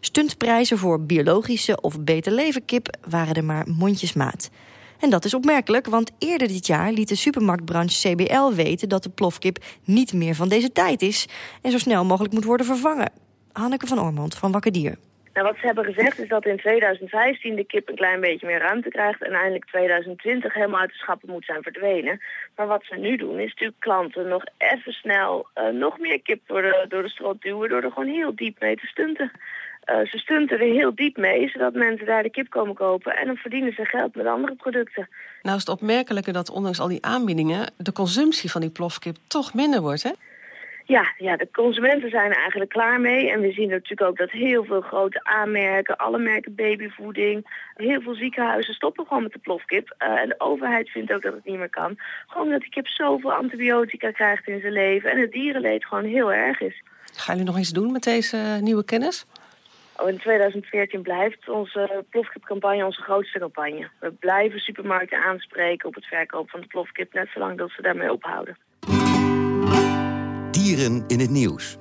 Stuntprijzen voor biologische of beter leven kip waren er maar mondjesmaat. En dat is opmerkelijk, want eerder dit jaar liet de supermarktbranche CBL weten dat de plofkip niet meer van deze tijd is en zo snel mogelijk moet worden vervangen. Hanneke van Ormond van Wakker Dier. Nou, wat ze hebben gezegd is dat in 2015 de kip een klein beetje meer ruimte krijgt... en eindelijk 2020 helemaal uit de schappen moet zijn verdwenen. Maar wat ze nu doen is natuurlijk klanten nog even snel uh, nog meer kip door de, door de strot duwen... door er gewoon heel diep mee te stunten. Uh, ze stunten er heel diep mee, zodat mensen daar de kip komen kopen... en dan verdienen ze geld met andere producten. Nou is het opmerkelijke dat ondanks al die aanbiedingen... de consumptie van die plofkip toch minder wordt, hè? Ja, ja, de consumenten zijn er eigenlijk klaar mee. En we zien natuurlijk ook dat heel veel grote aanmerken, alle merken babyvoeding, heel veel ziekenhuizen stoppen gewoon met de plofkip. Uh, en de overheid vindt ook dat het niet meer kan. Gewoon omdat die kip zoveel antibiotica krijgt in zijn leven en het dierenleed gewoon heel erg is. Gaan jullie nog iets doen met deze nieuwe kennis? Oh, in 2014 blijft onze plofkipcampagne onze grootste campagne. We blijven supermarkten aanspreken op het verkoop van de plofkip... net zolang dat ze daarmee ophouden. In het nieuws.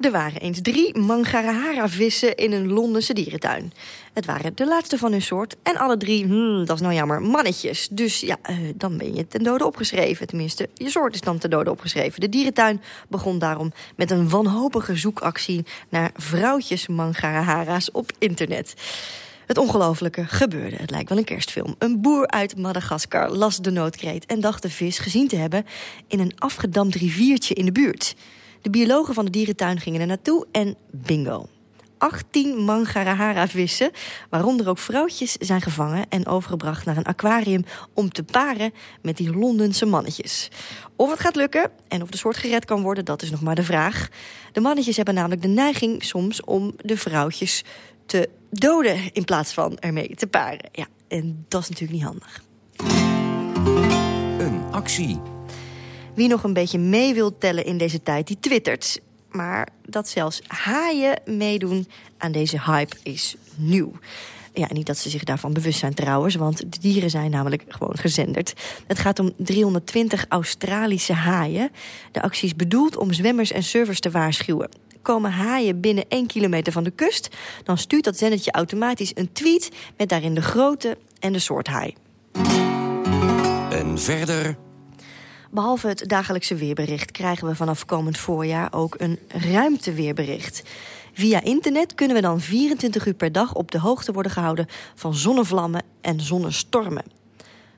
Er waren eens drie Mangarahara-vissen in een Londense dierentuin. Het waren de laatste van hun soort. En alle drie, hmm, dat is nou jammer, mannetjes. Dus ja, uh, dan ben je ten dode opgeschreven. Tenminste, je soort is dan ten dode opgeschreven. De dierentuin begon daarom met een wanhopige zoekactie... naar vrouwtjes Mangarahara's op internet. Het ongelofelijke gebeurde. Het lijkt wel een kerstfilm. Een boer uit Madagaskar las de noodkreet... en dacht de vis gezien te hebben in een afgedamd riviertje in de buurt... De biologen van de dierentuin gingen er naartoe en bingo. 18 Mangarahara-vissen, waaronder ook vrouwtjes, zijn gevangen... en overgebracht naar een aquarium om te paren met die Londense mannetjes. Of het gaat lukken en of de soort gered kan worden, dat is nog maar de vraag. De mannetjes hebben namelijk de neiging soms om de vrouwtjes te doden... in plaats van ermee te paren. Ja, en dat is natuurlijk niet handig. Een actie wie nog een beetje mee wil tellen in deze tijd, die twittert. Maar dat zelfs haaien meedoen aan deze hype is nieuw. Ja, niet dat ze zich daarvan bewust zijn trouwens, want de dieren zijn namelijk gewoon gezenderd. Het gaat om 320 Australische haaien. De actie is bedoeld om zwemmers en surfers te waarschuwen. Komen haaien binnen 1 kilometer van de kust, dan stuurt dat zendertje automatisch een tweet met daarin de grootte en de soort haai. En verder... Behalve het dagelijkse weerbericht krijgen we vanaf komend voorjaar ook een ruimteweerbericht. Via internet kunnen we dan 24 uur per dag op de hoogte worden gehouden van zonnevlammen en zonnestormen.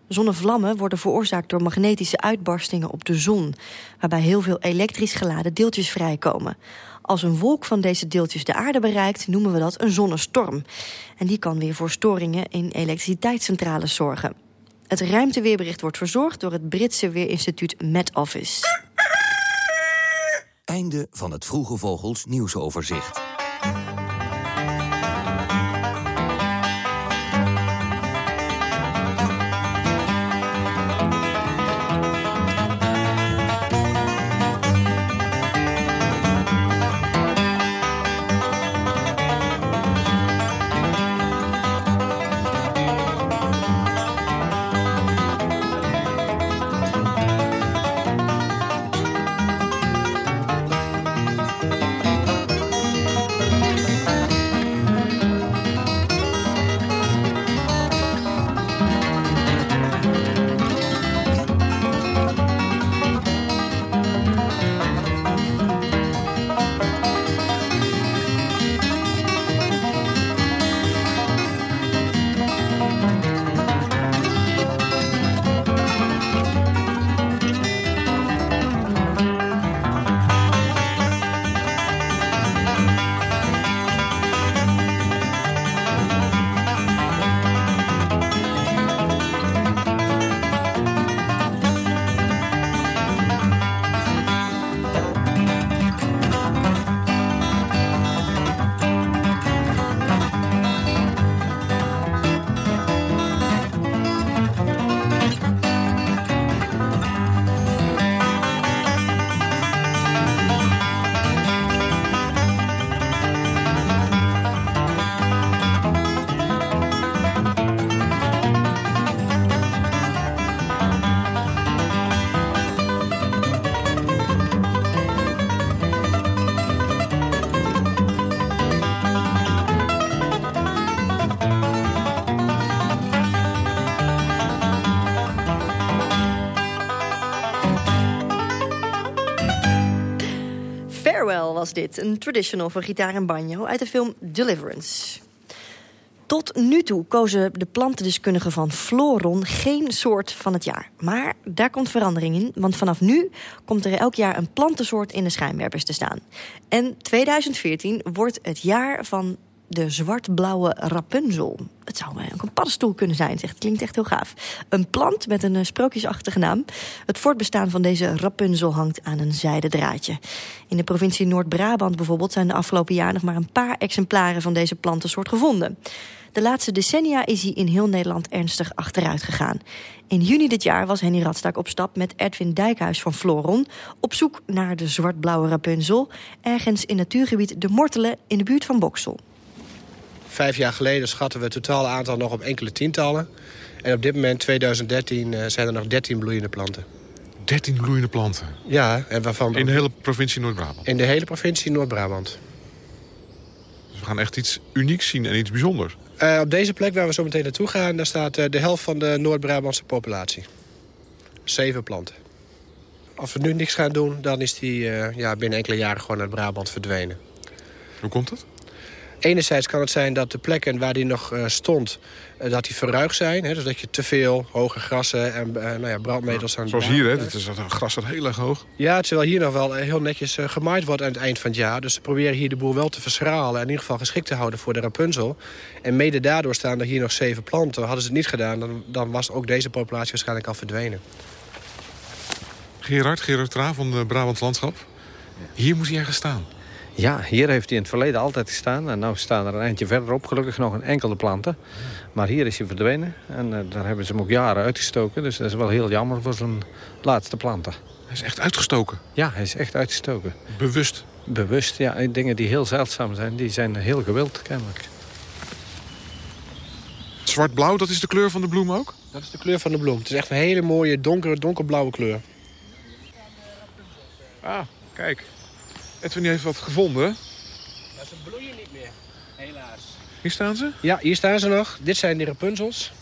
Zonnevlammen worden veroorzaakt door magnetische uitbarstingen op de zon, waarbij heel veel elektrisch geladen deeltjes vrijkomen. Als een wolk van deze deeltjes de aarde bereikt, noemen we dat een zonnestorm. En die kan weer voor storingen in elektriciteitscentrales zorgen. Het ruimteweerbericht wordt verzorgd door het Britse weerinstituut Met Office. Einde van het Vroege Vogels nieuwsoverzicht. Farewell was dit, een traditional voor gitaar en banjo uit de film Deliverance. Tot nu toe kozen de plantendeskundigen van Floron geen soort van het jaar. Maar daar komt verandering in, want vanaf nu komt er elk jaar een plantensoort in de schijnwerpers te staan. En 2014 wordt het jaar van de zwart-blauwe Rapunzel. Het zou ook een paddenstoel kunnen zijn, zegt. Klinkt echt heel gaaf. Een plant met een eh, sprookjesachtige naam. Het voortbestaan van deze Rapunzel hangt aan een zijden draadje. In de provincie Noord-Brabant bijvoorbeeld... zijn de afgelopen jaar nog maar een paar exemplaren van deze plantensoort gevonden. De laatste decennia is hij in heel Nederland ernstig achteruit gegaan. In juni dit jaar was Henny Radstak op stap met Edwin Dijkhuis van Floron... op zoek naar de zwart-blauwe Rapunzel... ergens in natuurgebied De Mortelen in de buurt van Boksel. Vijf jaar geleden schatten we het totale aantal nog op enkele tientallen. En op dit moment, 2013, eh, zijn er nog 13 bloeiende planten. 13 bloeiende planten? Ja, en waarvan... In de hele provincie Noord-Brabant? In de hele provincie Noord-Brabant. Dus we gaan echt iets unieks zien en iets bijzonders? Uh, op deze plek waar we zo meteen naartoe gaan... daar staat uh, de helft van de Noord-Brabantse populatie. Zeven planten. Als we nu niks gaan doen, dan is die uh, ja, binnen enkele jaren gewoon uit Brabant verdwenen. Hoe komt het? Enerzijds kan het zijn dat de plekken waar die nog uh, stond, uh, dat die verruigd zijn. Hè, dus dat je te veel hoge grassen en uh, nou ja, brandmetels aan Zoals hier, hè? Het, is, het gras staat heel erg hoog. Ja, terwijl hier nog wel heel netjes gemaaid wordt aan het eind van het jaar. Dus ze proberen hier de boel wel te verschralen en in ieder geval geschikt te houden voor de Rapunzel. En mede daardoor staan er hier nog zeven planten. Hadden ze het niet gedaan, dan, dan was ook deze populatie waarschijnlijk al verdwenen. Gerard, Gerard Tra van de Brabants Landschap. Hier moet hij ergens staan. Ja, hier heeft hij in het verleden altijd gestaan. En nu staan er een eindje verderop gelukkig nog een enkele planten. Maar hier is hij verdwenen. En uh, daar hebben ze hem ook jaren uitgestoken. Dus dat is wel heel jammer voor zijn laatste planten. Hij is echt uitgestoken? Ja, hij is echt uitgestoken. Bewust? Bewust, ja. Dingen die heel zeldzaam zijn, die zijn heel gewild kennelijk. zwart-blauw, dat is de kleur van de bloem ook? Dat is de kleur van de bloem. Het is echt een hele mooie donkere, donkerblauwe kleur. Ah, kijk. Edwin heeft wat gevonden. Maar ze bloeien niet meer, helaas. Hier staan ze? Ja, hier staan ze nog. Dit zijn de Rapunzels.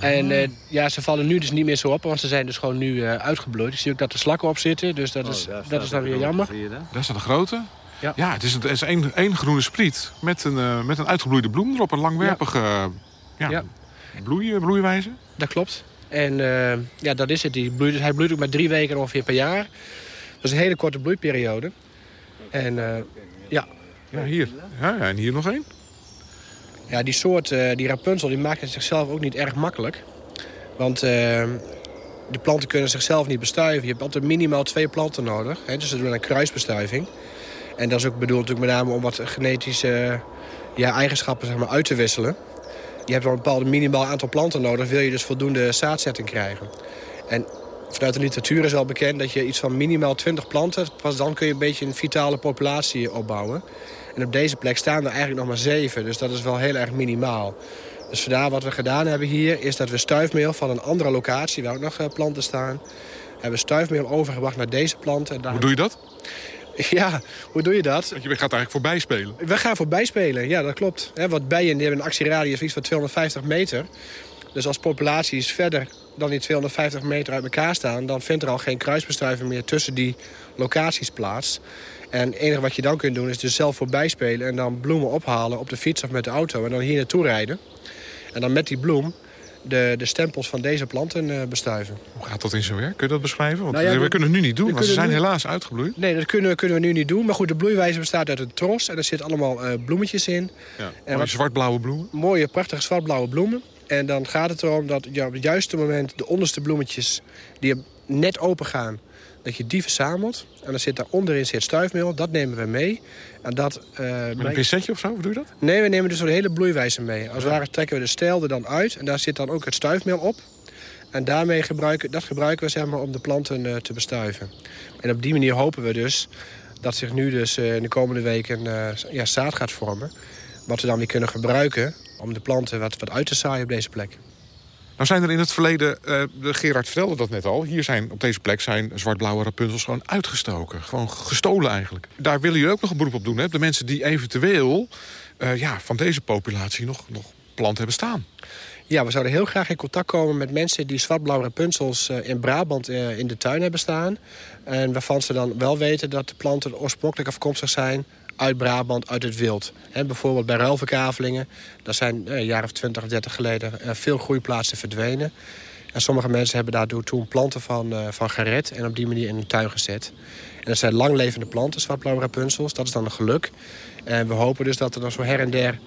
En uh, ja, ze vallen nu dus niet meer zo op, want ze zijn dus gewoon nu uh, uitgebloeid. Ik zie ook dat er slakken op zitten, dus dat, oh, is, dat is dan weer jammer. Daar staat de grote. Ja, ja het is, het is één, één groene spriet met een, uh, met een uitgebloeide bloem erop. Een langwerpige ja. ja, ja. Bloei, bloeiwijze. Dat klopt. En ja, dat is het. Die bloeit, hij bloeit ook maar drie weken ongeveer per jaar. Dat is een hele korte bloeiperiode. En ja. Ja, hier. Ja, en hier nog één. Ja, die soort, uh, die Rapunzel, die maakt het zichzelf ook niet erg makkelijk. Want uh, de planten kunnen zichzelf niet bestuiven. Je hebt altijd minimaal twee planten nodig. Hè, dus ze doen een kruisbestuiving. En dat is ook bedoeld natuurlijk met name om wat genetische ja, eigenschappen zeg maar, uit te wisselen. Je hebt wel een bepaald minimaal aantal planten nodig... wil je dus voldoende zaadzetting krijgen. En vanuit de literatuur is al bekend dat je iets van minimaal 20 planten... pas dan kun je een beetje een vitale populatie opbouwen. En op deze plek staan er eigenlijk nog maar zeven. Dus dat is wel heel erg minimaal. Dus vandaar wat we gedaan hebben hier... is dat we stuifmeel van een andere locatie... waar ook nog planten staan... hebben stuifmeel overgebracht naar deze planten. Hoe doe je dat? Ja, hoe doe je dat? Want je gaat eigenlijk voorbij spelen. We gaan voorbij spelen, ja, dat klopt. Wat bijen die hebben een actieradius van iets van 250 meter. Dus als populaties verder dan die 250 meter uit elkaar staan... dan vindt er al geen kruisbestuiving meer tussen die locaties plaats. En het enige wat je dan kunt doen is dus zelf voorbij spelen... en dan bloemen ophalen op de fiets of met de auto en dan hier naartoe rijden. En dan met die bloem de, de stempels van deze planten uh, bestuiven. Hoe gaat dat in zijn werk? Kun je dat beschrijven? Want nou ja, we, we, kunnen het nu niet doen, want ze zijn nu... helaas uitgebloeid. Nee, dat kunnen, kunnen we nu niet doen. Maar goed, de bloeiwijze bestaat uit een tros en er zitten allemaal uh, bloemetjes in. Ja, en mooie zwartblauwe bloemen. Mooie, prachtige zwartblauwe bloemen. En dan gaat het erom dat ja, op het juiste moment de onderste bloemetjes... die net open gaan, dat je die verzamelt. En dan zit daar onderin zit stuifmeel, dat nemen we mee. En dat, uh, Met een pincetje of zo, hoe doe je dat? Nee, we nemen dus de hele bloeiwijze mee. Als het ware trekken we de stijl er dan uit. En daar zit dan ook het stuifmeel op. En daarmee gebruiken, dat gebruiken we zeg maar, om de planten uh, te bestuiven. En op die manier hopen we dus dat zich nu dus uh, in de komende weken ja, zaad gaat vormen. Wat we dan weer kunnen gebruiken om de planten wat, wat uit te zaaien op deze plek. Nou zijn er in het verleden, uh, de Gerard vertelde dat net al... hier zijn op deze plek zijn zwart-blauwe rapunzels gewoon uitgestoken. Gewoon gestolen eigenlijk. Daar willen jullie ook nog een beroep op doen, hè? De mensen die eventueel uh, ja, van deze populatie nog, nog planten hebben staan. Ja, we zouden heel graag in contact komen met mensen die zwartblauwe rapunzels uh, in Brabant in de tuin hebben staan. En waarvan ze dan wel weten dat de planten oorspronkelijk afkomstig zijn uit Brabant, uit het wild. En bijvoorbeeld bij ruilverkavelingen, daar zijn eh, een jaar of 20 of 30 geleden eh, veel groeiplaatsen verdwenen. En sommige mensen hebben daardoor toen planten van, uh, van gered en op die manier in hun tuin gezet. En dat zijn langlevende planten, zwartblauwe rapunzels. Dat is dan een geluk. En we hopen dus dat er nog zo her en der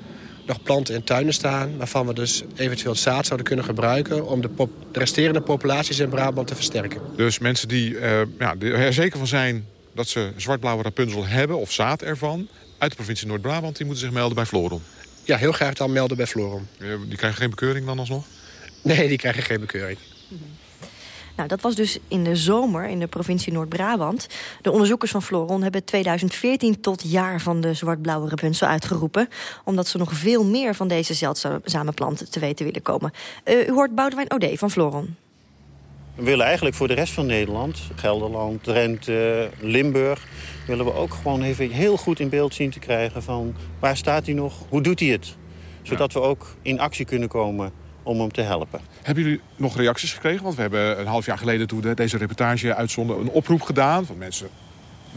nog planten in tuinen staan... waarvan we dus eventueel zaad zouden kunnen gebruiken... om de, de resterende populaties in Brabant te versterken. Dus mensen die ja, er zeker van zijn dat ze zwartblauwe rapunzel hebben of zaad ervan... uit de provincie Noord-Brabant, die moeten zich melden bij Floron. Ja, heel graag dan melden bij Floron. Die krijgen geen bekeuring dan alsnog? Nee, die krijgen geen bekeuring. Nou, dat was dus in de zomer in de provincie Noord-Brabant. De onderzoekers van Floron hebben 2014 tot jaar van de zwartblauwe rapunzel uitgeroepen. Omdat ze nog veel meer van deze zeldzame planten te weten willen komen. Uh, u hoort Boudewijn Ode van Floron. We willen eigenlijk voor de rest van Nederland, Gelderland, Drenthe, Limburg... willen we ook gewoon even heel goed in beeld zien te krijgen van waar staat hij nog, hoe doet hij het? Zodat we ook in actie kunnen komen om hem te helpen. Hebben jullie nog reacties gekregen? Want we hebben een half jaar geleden toen we deze reportage uitzonden... een oproep gedaan van mensen,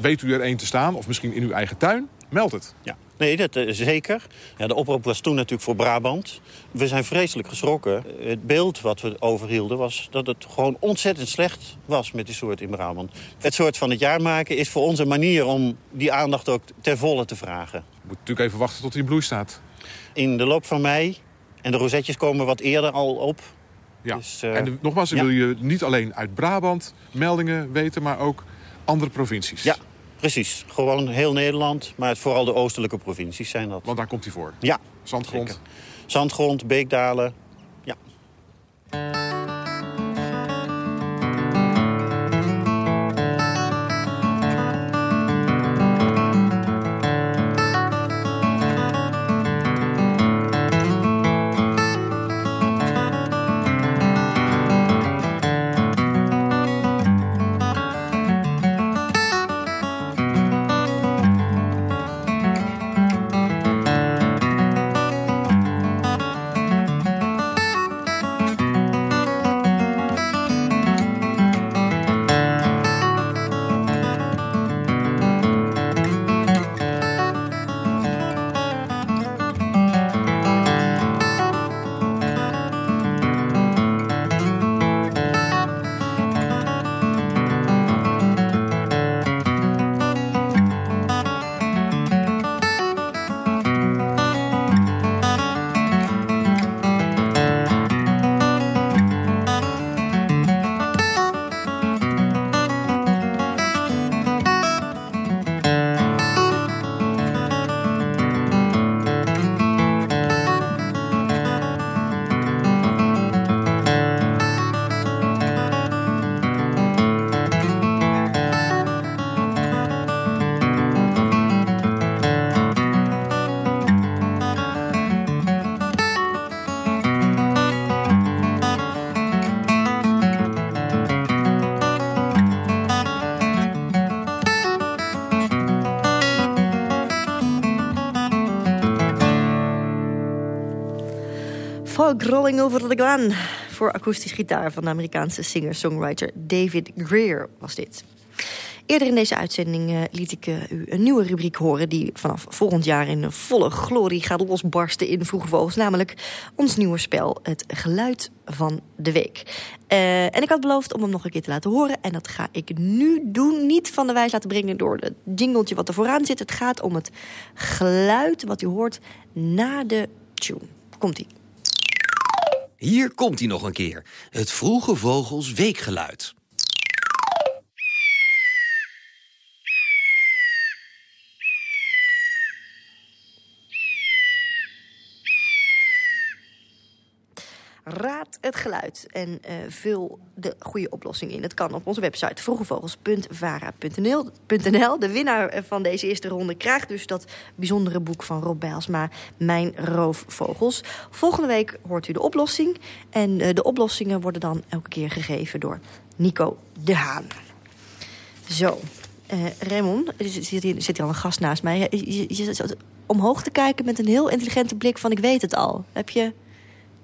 weet u er één te staan? Of misschien in uw eigen tuin? Meld het. Ja. Nee, dat uh, zeker. Ja, de oproep was toen natuurlijk voor Brabant. We zijn vreselijk geschrokken. Het beeld wat we overhielden was dat het gewoon ontzettend slecht was met die soort in Brabant. Het soort van het jaar maken is voor ons een manier om die aandacht ook ter volle te vragen. Je moet natuurlijk even wachten tot hij in bloei staat. In de loop van mei. En de rozetjes komen wat eerder al op. Ja. Dus, uh, en nogmaals, ja. wil je niet alleen uit Brabant meldingen weten, maar ook andere provincies. Ja, Precies, gewoon heel Nederland, maar vooral de oostelijke provincies zijn dat. Want daar komt hij voor? Ja. Zandgrond? Zeker. Zandgrond, beekdalen, ja. Fog Rolling Over the Glen. Voor akoestisch gitaar van de Amerikaanse singer-songwriter David Greer was dit. Eerder in deze uitzending uh, liet ik uh, u een nieuwe rubriek horen... die vanaf volgend jaar in volle glorie gaat losbarsten in Vroege Vogels. Namelijk ons nieuwe spel, Het Geluid van de Week. Uh, en ik had beloofd om hem nog een keer te laten horen. En dat ga ik nu doen. Niet van de wijs laten brengen door het jingeltje wat er vooraan zit. Het gaat om het geluid wat u hoort na de tune. Komt-ie. Hier komt hij nog een keer. Het Vroege Vogels Weekgeluid. Raad het geluid en uh, vul de goede oplossing in. Het kan op onze website vroegevogels.vara.nl. De winnaar van deze eerste ronde krijgt dus dat bijzondere boek van Rob Bijlsma... Mijn roofvogels. Volgende week hoort u de oplossing. En uh, de oplossingen worden dan elke keer gegeven door Nico de Haan. Zo, uh, Raymond, er zit hier, zit hier al een gast naast mij. Je, je, omhoog te kijken met een heel intelligente blik van ik weet het al. Heb je...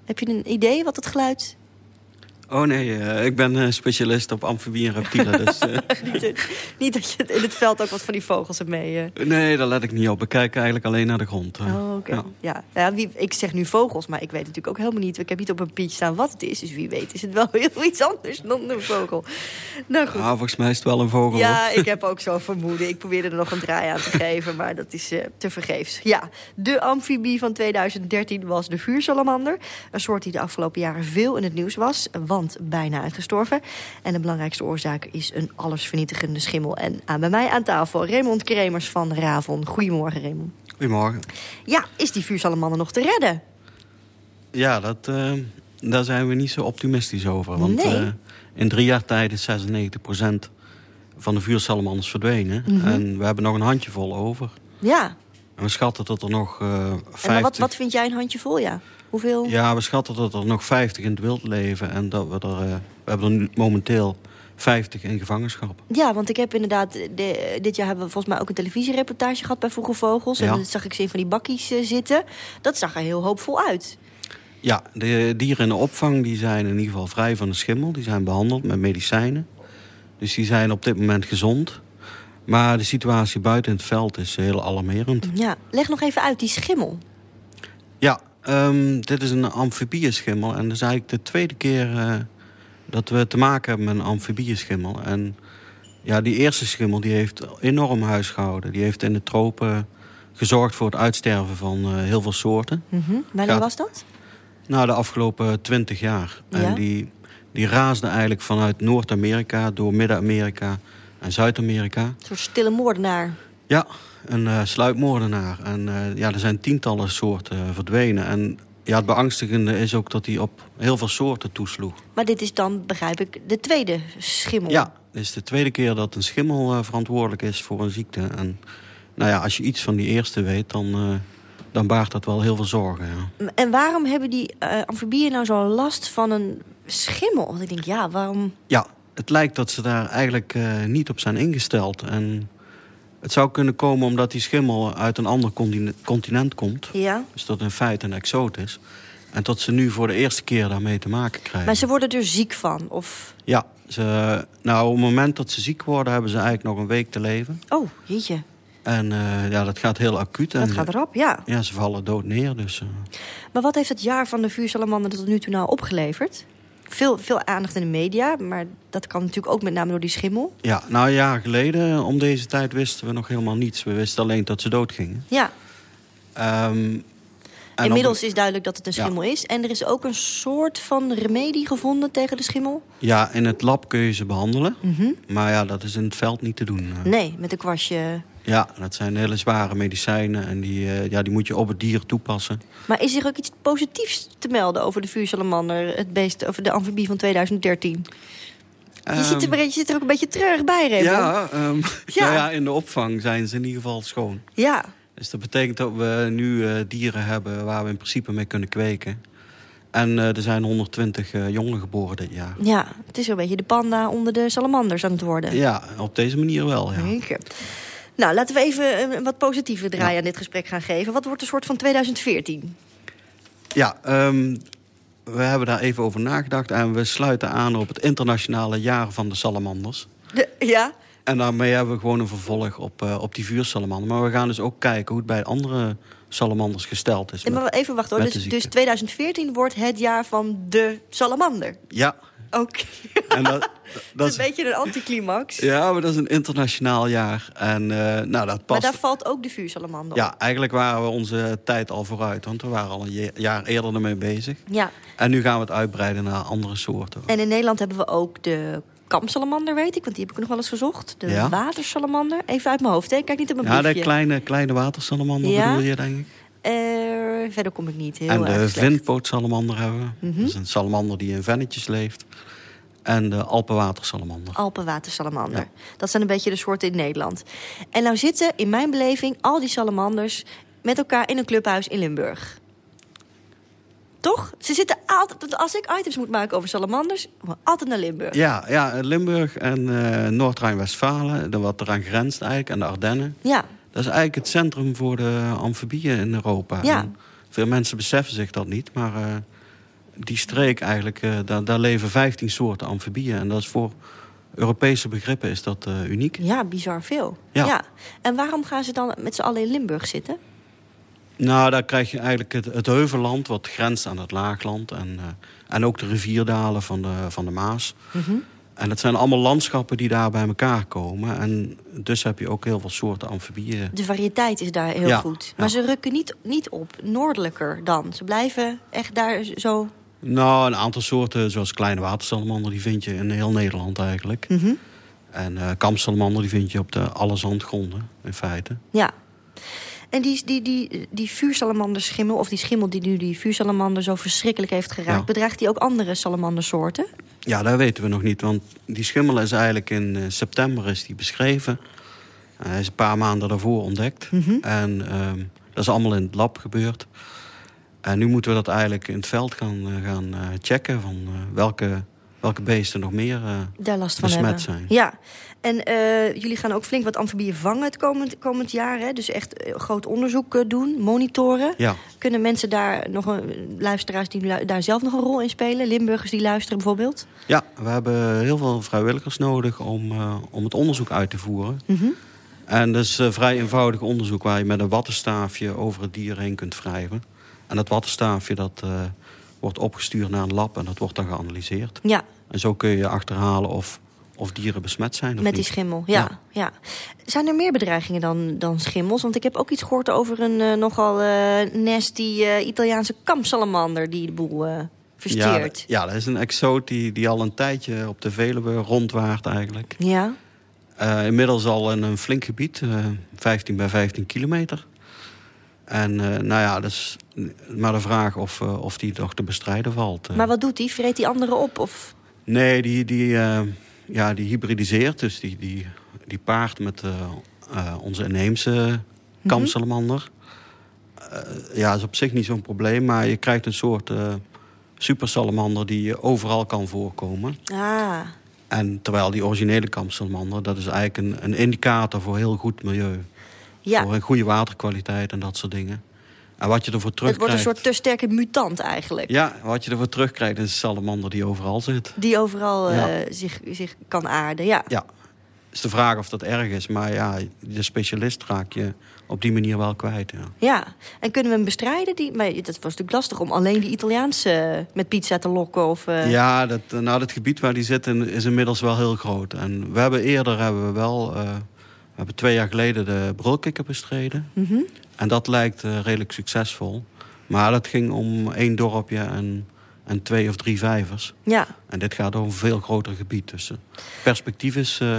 Heb je een idee wat het geluid... Oh nee, uh, ik ben uh, specialist op amfibie en reptielen. dus, uh... niet, niet, dat je in het veld ook wat van die vogels hebt mee... Nee, daar let ik niet op. Ik kijk eigenlijk alleen naar de grond. Oh, oké. Okay. Ja. Ja. ja wie, ik zeg nu vogels, maar ik weet natuurlijk ook helemaal niet... Ik heb niet op een pietje staan wat het is. Dus wie weet is het wel heel iets anders dan een vogel. Nou goed. Ah, volgens mij is het wel een vogel. Ja, ik heb ook zo'n vermoeden. Ik probeerde er nog een draai aan te geven, maar dat is te vergeefs. Ja, de amfibie van 2013 was de vuursalamander. Een soort die de afgelopen jaren veel in het nieuws was. Want bijna uitgestorven. En de belangrijkste oorzaak is een allesvernietigende schimmel. En aan bij mij aan tafel Raymond Kremers van Ravon. Goedemorgen, Raymond. Goedemorgen. Ja, is die vuursalamander nog te redden? Ja, dat, uh, daar zijn we niet zo optimistisch over. Want nee. uh, in drie jaar tijd is 96% van de vuursalamanders verdwenen. Mhm. En we hebben nog een handjevol over. Ja. En we schatten dat er nog uh, 50... En wat, wat vind jij een handjevol, ja? Hoeveel? Ja, we schatten dat er nog 50 in het wild leven. En dat we er, uh, we hebben er nu momenteel 50 in gevangenschap. Ja, want ik heb inderdaad... De, dit jaar hebben we volgens mij ook een televisiereportage gehad bij Vroege Vogels. En dan zag ik ze in van die bakkies uh, zitten. Dat zag er heel hoopvol uit. Ja, de dieren in de opvang die zijn in ieder geval vrij van de schimmel. Die zijn behandeld met medicijnen. Dus die zijn op dit moment gezond. Maar de situatie buiten het veld is heel alarmerend. Ja, leg nog even uit, die schimmel. Um, dit is een amfibieënschimmel. En dat is eigenlijk de tweede keer uh, dat we te maken hebben met een amfibieënschimmel. En ja, die eerste schimmel die heeft enorm huis gehouden. Die heeft in de tropen gezorgd voor het uitsterven van uh, heel veel soorten. Mm -hmm. Wanneer was dat? Nou, de afgelopen twintig jaar. Ja? En die, die raasde eigenlijk vanuit Noord-Amerika, door Midden-Amerika en Zuid-Amerika. Een soort stille moordenaar. Ja, een uh, sluipmoordenaar. En uh, ja, er zijn tientallen soorten uh, verdwenen. En ja, het beangstigende is ook dat hij op heel veel soorten toesloeg. Maar dit is dan, begrijp ik, de tweede schimmel? Ja, dit is de tweede keer dat een schimmel verantwoordelijk is voor een ziekte. En nou ja, als je iets van die eerste weet, dan, dan baart dat wel heel veel zorgen. Ja. En waarom hebben die amfibieën nou zo'n last van een schimmel? Want ik denk, ja, waarom... Ja, het lijkt dat ze daar eigenlijk niet op zijn ingesteld. En het zou kunnen komen omdat die schimmel uit een ander continent, komt. Ja. Dus dat in feite een exoot is. En dat ze nu voor de eerste keer daarmee te maken krijgen. Maar ze worden er ziek van? Of... Ja. Ze, nou, op het moment dat ze ziek worden, hebben ze eigenlijk nog een week te leven. Oh, jeetje. En uh, ja, dat gaat heel acuut. Dat en, gaat erop, ja. Ja, ze vallen dood neer. Dus, uh... Maar wat heeft het jaar van de vuursalamander tot nu toe nou opgeleverd? Veel, veel aandacht in de media, maar dat kan natuurlijk ook met name door die schimmel. Ja, nou een jaar geleden, om deze tijd wisten we nog helemaal niets. We wisten alleen dat ze doodgingen. Ja. Um, Inmiddels is duidelijk dat het een schimmel ja. is. En er is ook een soort van remedie gevonden tegen de schimmel? Ja, in het lab kun je ze behandelen. Mm -hmm. Maar ja, dat is in het veld niet te doen. Nee, met een kwastje... Ja, dat zijn hele zware medicijnen en die, uh, ja, die moet je op het dier toepassen. Maar is er ook iets positiefs te melden over de vuursalamander, het beest, over de amfibie van 2013? Um, je, zit er, je zit er ook een beetje treurig bij, Raymond. Ja, um, ja. Nou ja, in de opvang zijn ze in ieder geval schoon. Ja. Dus dat betekent dat we nu uh, dieren hebben waar we in principe mee kunnen kweken. En uh, er zijn 120 uh, jongen geboren dit jaar. Ja, het is een beetje de panda onder de salamanders aan het worden. Ja, op deze manier wel, ja. Zeker. Nou, laten we even een wat positieve draai ja. aan dit gesprek gaan geven. Wat wordt de soort van 2014? Ja, um, we hebben daar even over nagedacht... en we sluiten aan op het internationale jaar van de salamanders. De, ja? En daarmee hebben we gewoon een vervolg op, uh, op die vuursalamander. Maar we gaan dus ook kijken hoe het bij andere salamanders gesteld is. En maar even wachten hoor. Dus, dus 2014 wordt het jaar van de salamander? Ja. Oké. Okay. dat, dat is een beetje een anticlimax. Ja, maar dat is een internationaal jaar. En, uh, nou, dat past... Maar daar valt ook de vuursalamander Ja, eigenlijk waren we onze tijd al vooruit. Want we waren al een jaar eerder ermee bezig. Ja. En nu gaan we het uitbreiden naar andere soorten. En in Nederland hebben we ook de kamsalamander, weet ik. Want die heb ik nog wel eens gezocht. De ja. watersalamander. Even uit mijn hoofd, hè. Kijk niet op mijn Ja, briefje. de kleine, kleine watersalamander ja. bedoel je, denk ik. Uh, verder kom ik niet heel En de erg vindpootsalamander hebben we. Mhm. Dat is een salamander die in vennetjes leeft. En de Alpenwatersalamander. Alpenwatersalamander. Ja. Dat zijn een beetje de soorten in Nederland. En nou zitten in mijn beleving al die salamanders met elkaar in een clubhuis in Limburg. Toch? Ze zitten altijd, als ik items moet maken over salamanders, altijd naar Limburg. Ja, ja Limburg en uh, Noord-Rijn-Westfalen, wat eraan grenst eigenlijk, en de Ardennen. Ja. Dat is eigenlijk het centrum voor de amfibieën in Europa. Ja. En veel mensen beseffen zich dat niet, maar uh, die streek eigenlijk, uh, daar, daar, leven 15 soorten amfibieën. En dat is voor Europese begrippen is dat uh, uniek. Ja, bizar veel. Ja. ja. En waarom gaan ze dan met z'n allen in Limburg zitten? Nou, daar krijg je eigenlijk het, het heuvelland wat grenst aan het laagland. En, en ook de rivierdalen van de, van de Maas. Mm -hmm. En het zijn allemaal landschappen die daar bij elkaar komen. En dus heb je ook heel veel soorten amfibieën. De variëteit is daar heel ja, goed. Maar ja. ze rukken niet, niet op noordelijker dan. Ze blijven echt daar zo... Nou, een aantal soorten, zoals kleine watersalamander... die vind je in heel Nederland eigenlijk. Mm -hmm. En uh, kampsalamander die vind je op de alle zandgronden, in feite. Ja. En die, die, die, die vuursalamanderschimmel, of die schimmel die nu die vuursalamander zo verschrikkelijk heeft geraakt... Ja. bedreigt die ook andere salamandersoorten? Ja, dat weten we nog niet. Want die schimmel is eigenlijk in uh, september is die beschreven. Uh, hij is een paar maanden daarvoor ontdekt. Mm -hmm. En uh, dat is allemaal in het lab gebeurd. En nu moeten we dat eigenlijk in het veld gaan, uh, gaan checken... van uh, welke, welke beesten nog meer Daar last van besmet hebben. zijn. Ja, en uh, jullie gaan ook flink wat amfibieën vangen het komend, komend jaar. Hè? Dus echt uh, groot onderzoek uh, doen, monitoren. Ja. Kunnen mensen daar nog een, luisteraars die daar zelf nog een rol in spelen? Limburgers die luisteren bijvoorbeeld? Ja, we hebben heel veel vrijwilligers nodig om, om het onderzoek uit te voeren. Mm -hmm. En dat is vrij eenvoudig onderzoek waar je met een wattenstaafje over het dier heen kunt wrijven. En dat wattenstaafje dat, wordt opgestuurd naar een lab en dat wordt dan geanalyseerd. Ja. En zo kun je achterhalen of of dieren besmet zijn. Of Met die niet. schimmel, ja, ja. ja. Zijn er meer bedreigingen dan, dan schimmels? Want ik heb ook iets gehoord over een uh, nogal uh, nasty uh, Italiaanse kampsalamander... die de boel versteert. Ja, ja, dat is een exoot die, die al een tijdje op de Veluwe rondwaart eigenlijk. Ja. inmiddels al in een flink gebied, 15 bij 15 kilometer. En nou ja, dat is maar de vraag of, of die toch te bestrijden valt. Maar wat doet die? Vreet die anderen op? Of... Nee, die... die ja, die hybridiseert. Dus die, die, die paart met uh, uh, onze inheemse kamsalamander. Mm -hmm. ja, is op zich niet zo'n probleem. Maar je krijgt een soort supersalamander die overal kan voorkomen. Ah. En terwijl die originele kamsalamander... dat is eigenlijk een, een indicator voor heel goed milieu. Ja. Voor een goede waterkwaliteit en dat soort dingen. En wat je ervoor terugkrijgt... Het wordt een soort te sterke mutant eigenlijk. Ja, wat je ervoor terugkrijgt is een salamander die overal zit. Die overal ja. uh, zich, zich kan aarden, ja. Ja. Het is de vraag of dat erg is. Maar ja, de specialist raak je op die manier wel kwijt. Ja, ja. en kunnen we hem bestrijden? Die, maar dat was natuurlijk lastig om alleen die Italiaanse met pizza te lokken. Of, uh... Ja, dat, nou, dat gebied waar die zitten is inmiddels wel heel groot. En we hebben eerder hebben we wel... Uh, we hebben twee jaar geleden de brulkikker bestreden. Mm -hmm. En dat lijkt uh, redelijk succesvol. Maar dat ging om één dorpje en, en twee of drie vijvers. Ja. En dit gaat over een veel groter gebied. Dus uh, perspectief is uh,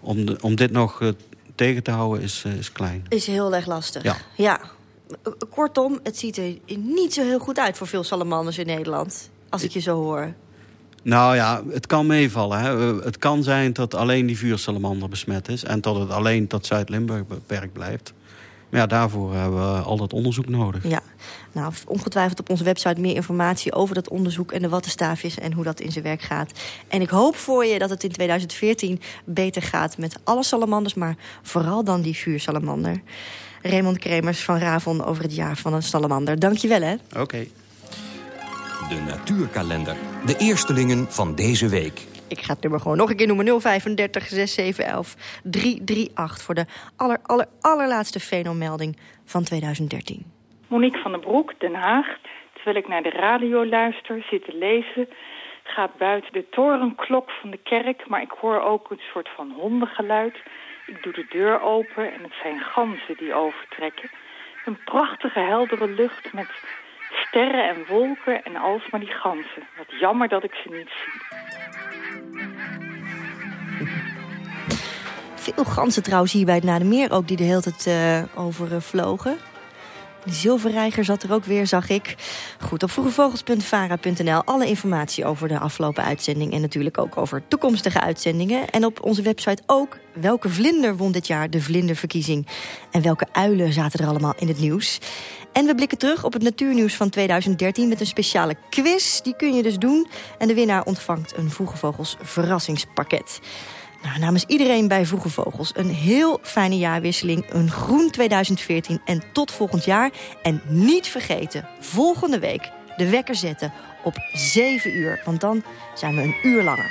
om, de, om dit nog tegen te houden is, is klein. Is heel erg lastig. Ja. ja. Kortom, het ziet er niet zo heel goed uit voor veel salamanders in Nederland. Als ik je zo hoor. Nou ja, het kan meevallen. Hè. Het kan zijn dat alleen die vuursalamander besmet is... en dat het alleen tot Zuid-Limburg beperkt blijft. Maar ja, daarvoor hebben we al dat onderzoek nodig. Ja, nou, ongetwijfeld op onze website meer informatie over dat onderzoek en de wattenstaafjes en hoe dat in zijn werk gaat. En ik hoop voor je dat het in 2014 beter gaat met alle salamanders, maar vooral dan die vuursalamander. Raymond Kremers van Ravon over het jaar van een salamander. Dank je wel, hè? Oké. Okay. De natuurkalender. De eerstelingen van deze week. Ik ga het nummer gewoon nog een keer noemen. 035 6711 338 voor de aller, aller, allerlaatste fenomelding van 2013. Monique van den Broek, Den Haag. Terwijl ik naar de radio luister, zit te lezen... gaat buiten de torenklok van de kerk... maar ik hoor ook een soort van hondengeluid. Ik doe de deur open en het zijn ganzen die overtrekken. Een prachtige heldere lucht met sterren en wolken en alsmaar die ganzen. Wat jammer dat ik ze niet zie. Veel ganzen trouwens hier bij het Nademeer ook die de hele tijd overvlogen. Die zilverreiger zat er ook weer, zag ik. Goed, op vroegevogels.vara.nl alle informatie over de afgelopen uitzending... en natuurlijk ook over toekomstige uitzendingen. En op onze website ook welke vlinder won dit jaar de vlinderverkiezing... en welke uilen zaten er allemaal in het nieuws. En we blikken terug op het natuurnieuws van 2013 met een speciale quiz. Die kun je dus doen. En de winnaar ontvangt een Vroege Vogels verrassingspakket. Nou, namens iedereen bij Vroege Vogels een heel fijne jaarwisseling. Een groen 2014 en tot volgend jaar. En niet vergeten, volgende week de wekker zetten op 7 uur. Want dan zijn we een uur langer.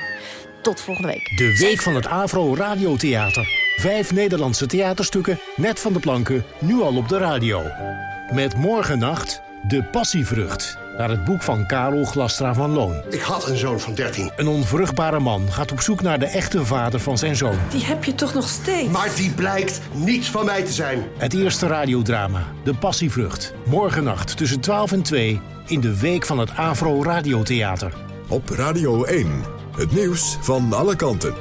Tot volgende week. De Week van het Avro Radiotheater. Vijf Nederlandse theaterstukken, net van de planken, nu al op de radio. Met morgennacht De Passievrucht. Naar het boek van Karel Glastra van Loon. Ik had een zoon van 13. Een onvruchtbare man gaat op zoek naar de echte vader van zijn zoon. Die heb je toch nog steeds? Maar die blijkt niets van mij te zijn. Het eerste radiodrama, De Passievrucht. Morgennacht tussen 12 en 2 in de Week van het Avro Radiotheater. Op Radio 1. Het nieuws van alle kanten.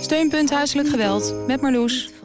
Steunpunt Huiselijk Geweld, met Marloes.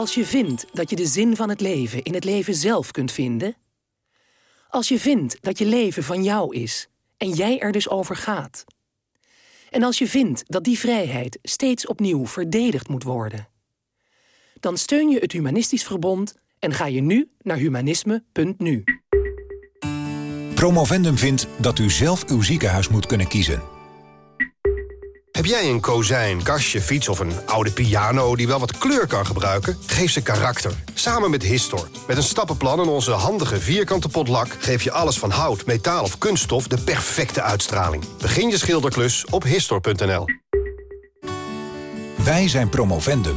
Als je vindt dat je de zin van het leven in het leven zelf kunt vinden... als je vindt dat je leven van jou is en jij er dus over gaat... en als je vindt dat die vrijheid steeds opnieuw verdedigd moet worden... dan steun je het Humanistisch Verbond en ga je nu naar humanisme.nu. Promovendum vindt dat u zelf uw ziekenhuis moet kunnen kiezen... Heb jij een kozijn, kastje, fiets of een oude piano die wel wat kleur kan gebruiken? Geef ze karakter. Samen met Histor. Met een stappenplan en onze handige vierkante potlak... geef je alles van hout, metaal of kunststof de perfecte uitstraling. Begin je schilderklus op Histor.nl. Wij zijn Promovendum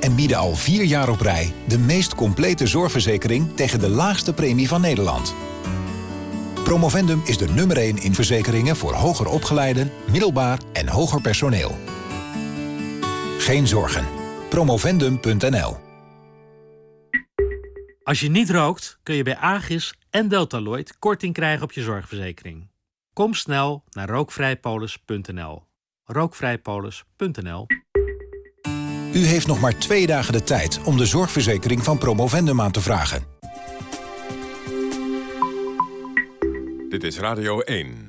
en bieden al vier jaar op rij... de meest complete zorgverzekering tegen de laagste premie van Nederland. Promovendum is de nummer 1 in verzekeringen voor hoger opgeleiden, middelbaar en hoger personeel. Geen zorgen. Promovendum.nl Als je niet rookt, kun je bij Agis en Deltaloid korting krijgen op je zorgverzekering. Kom snel naar rookvrijpolis.nl. Rookvrijpolis.nl U heeft nog maar twee dagen de tijd om de zorgverzekering van Promovendum aan te vragen. Dit is Radio 1.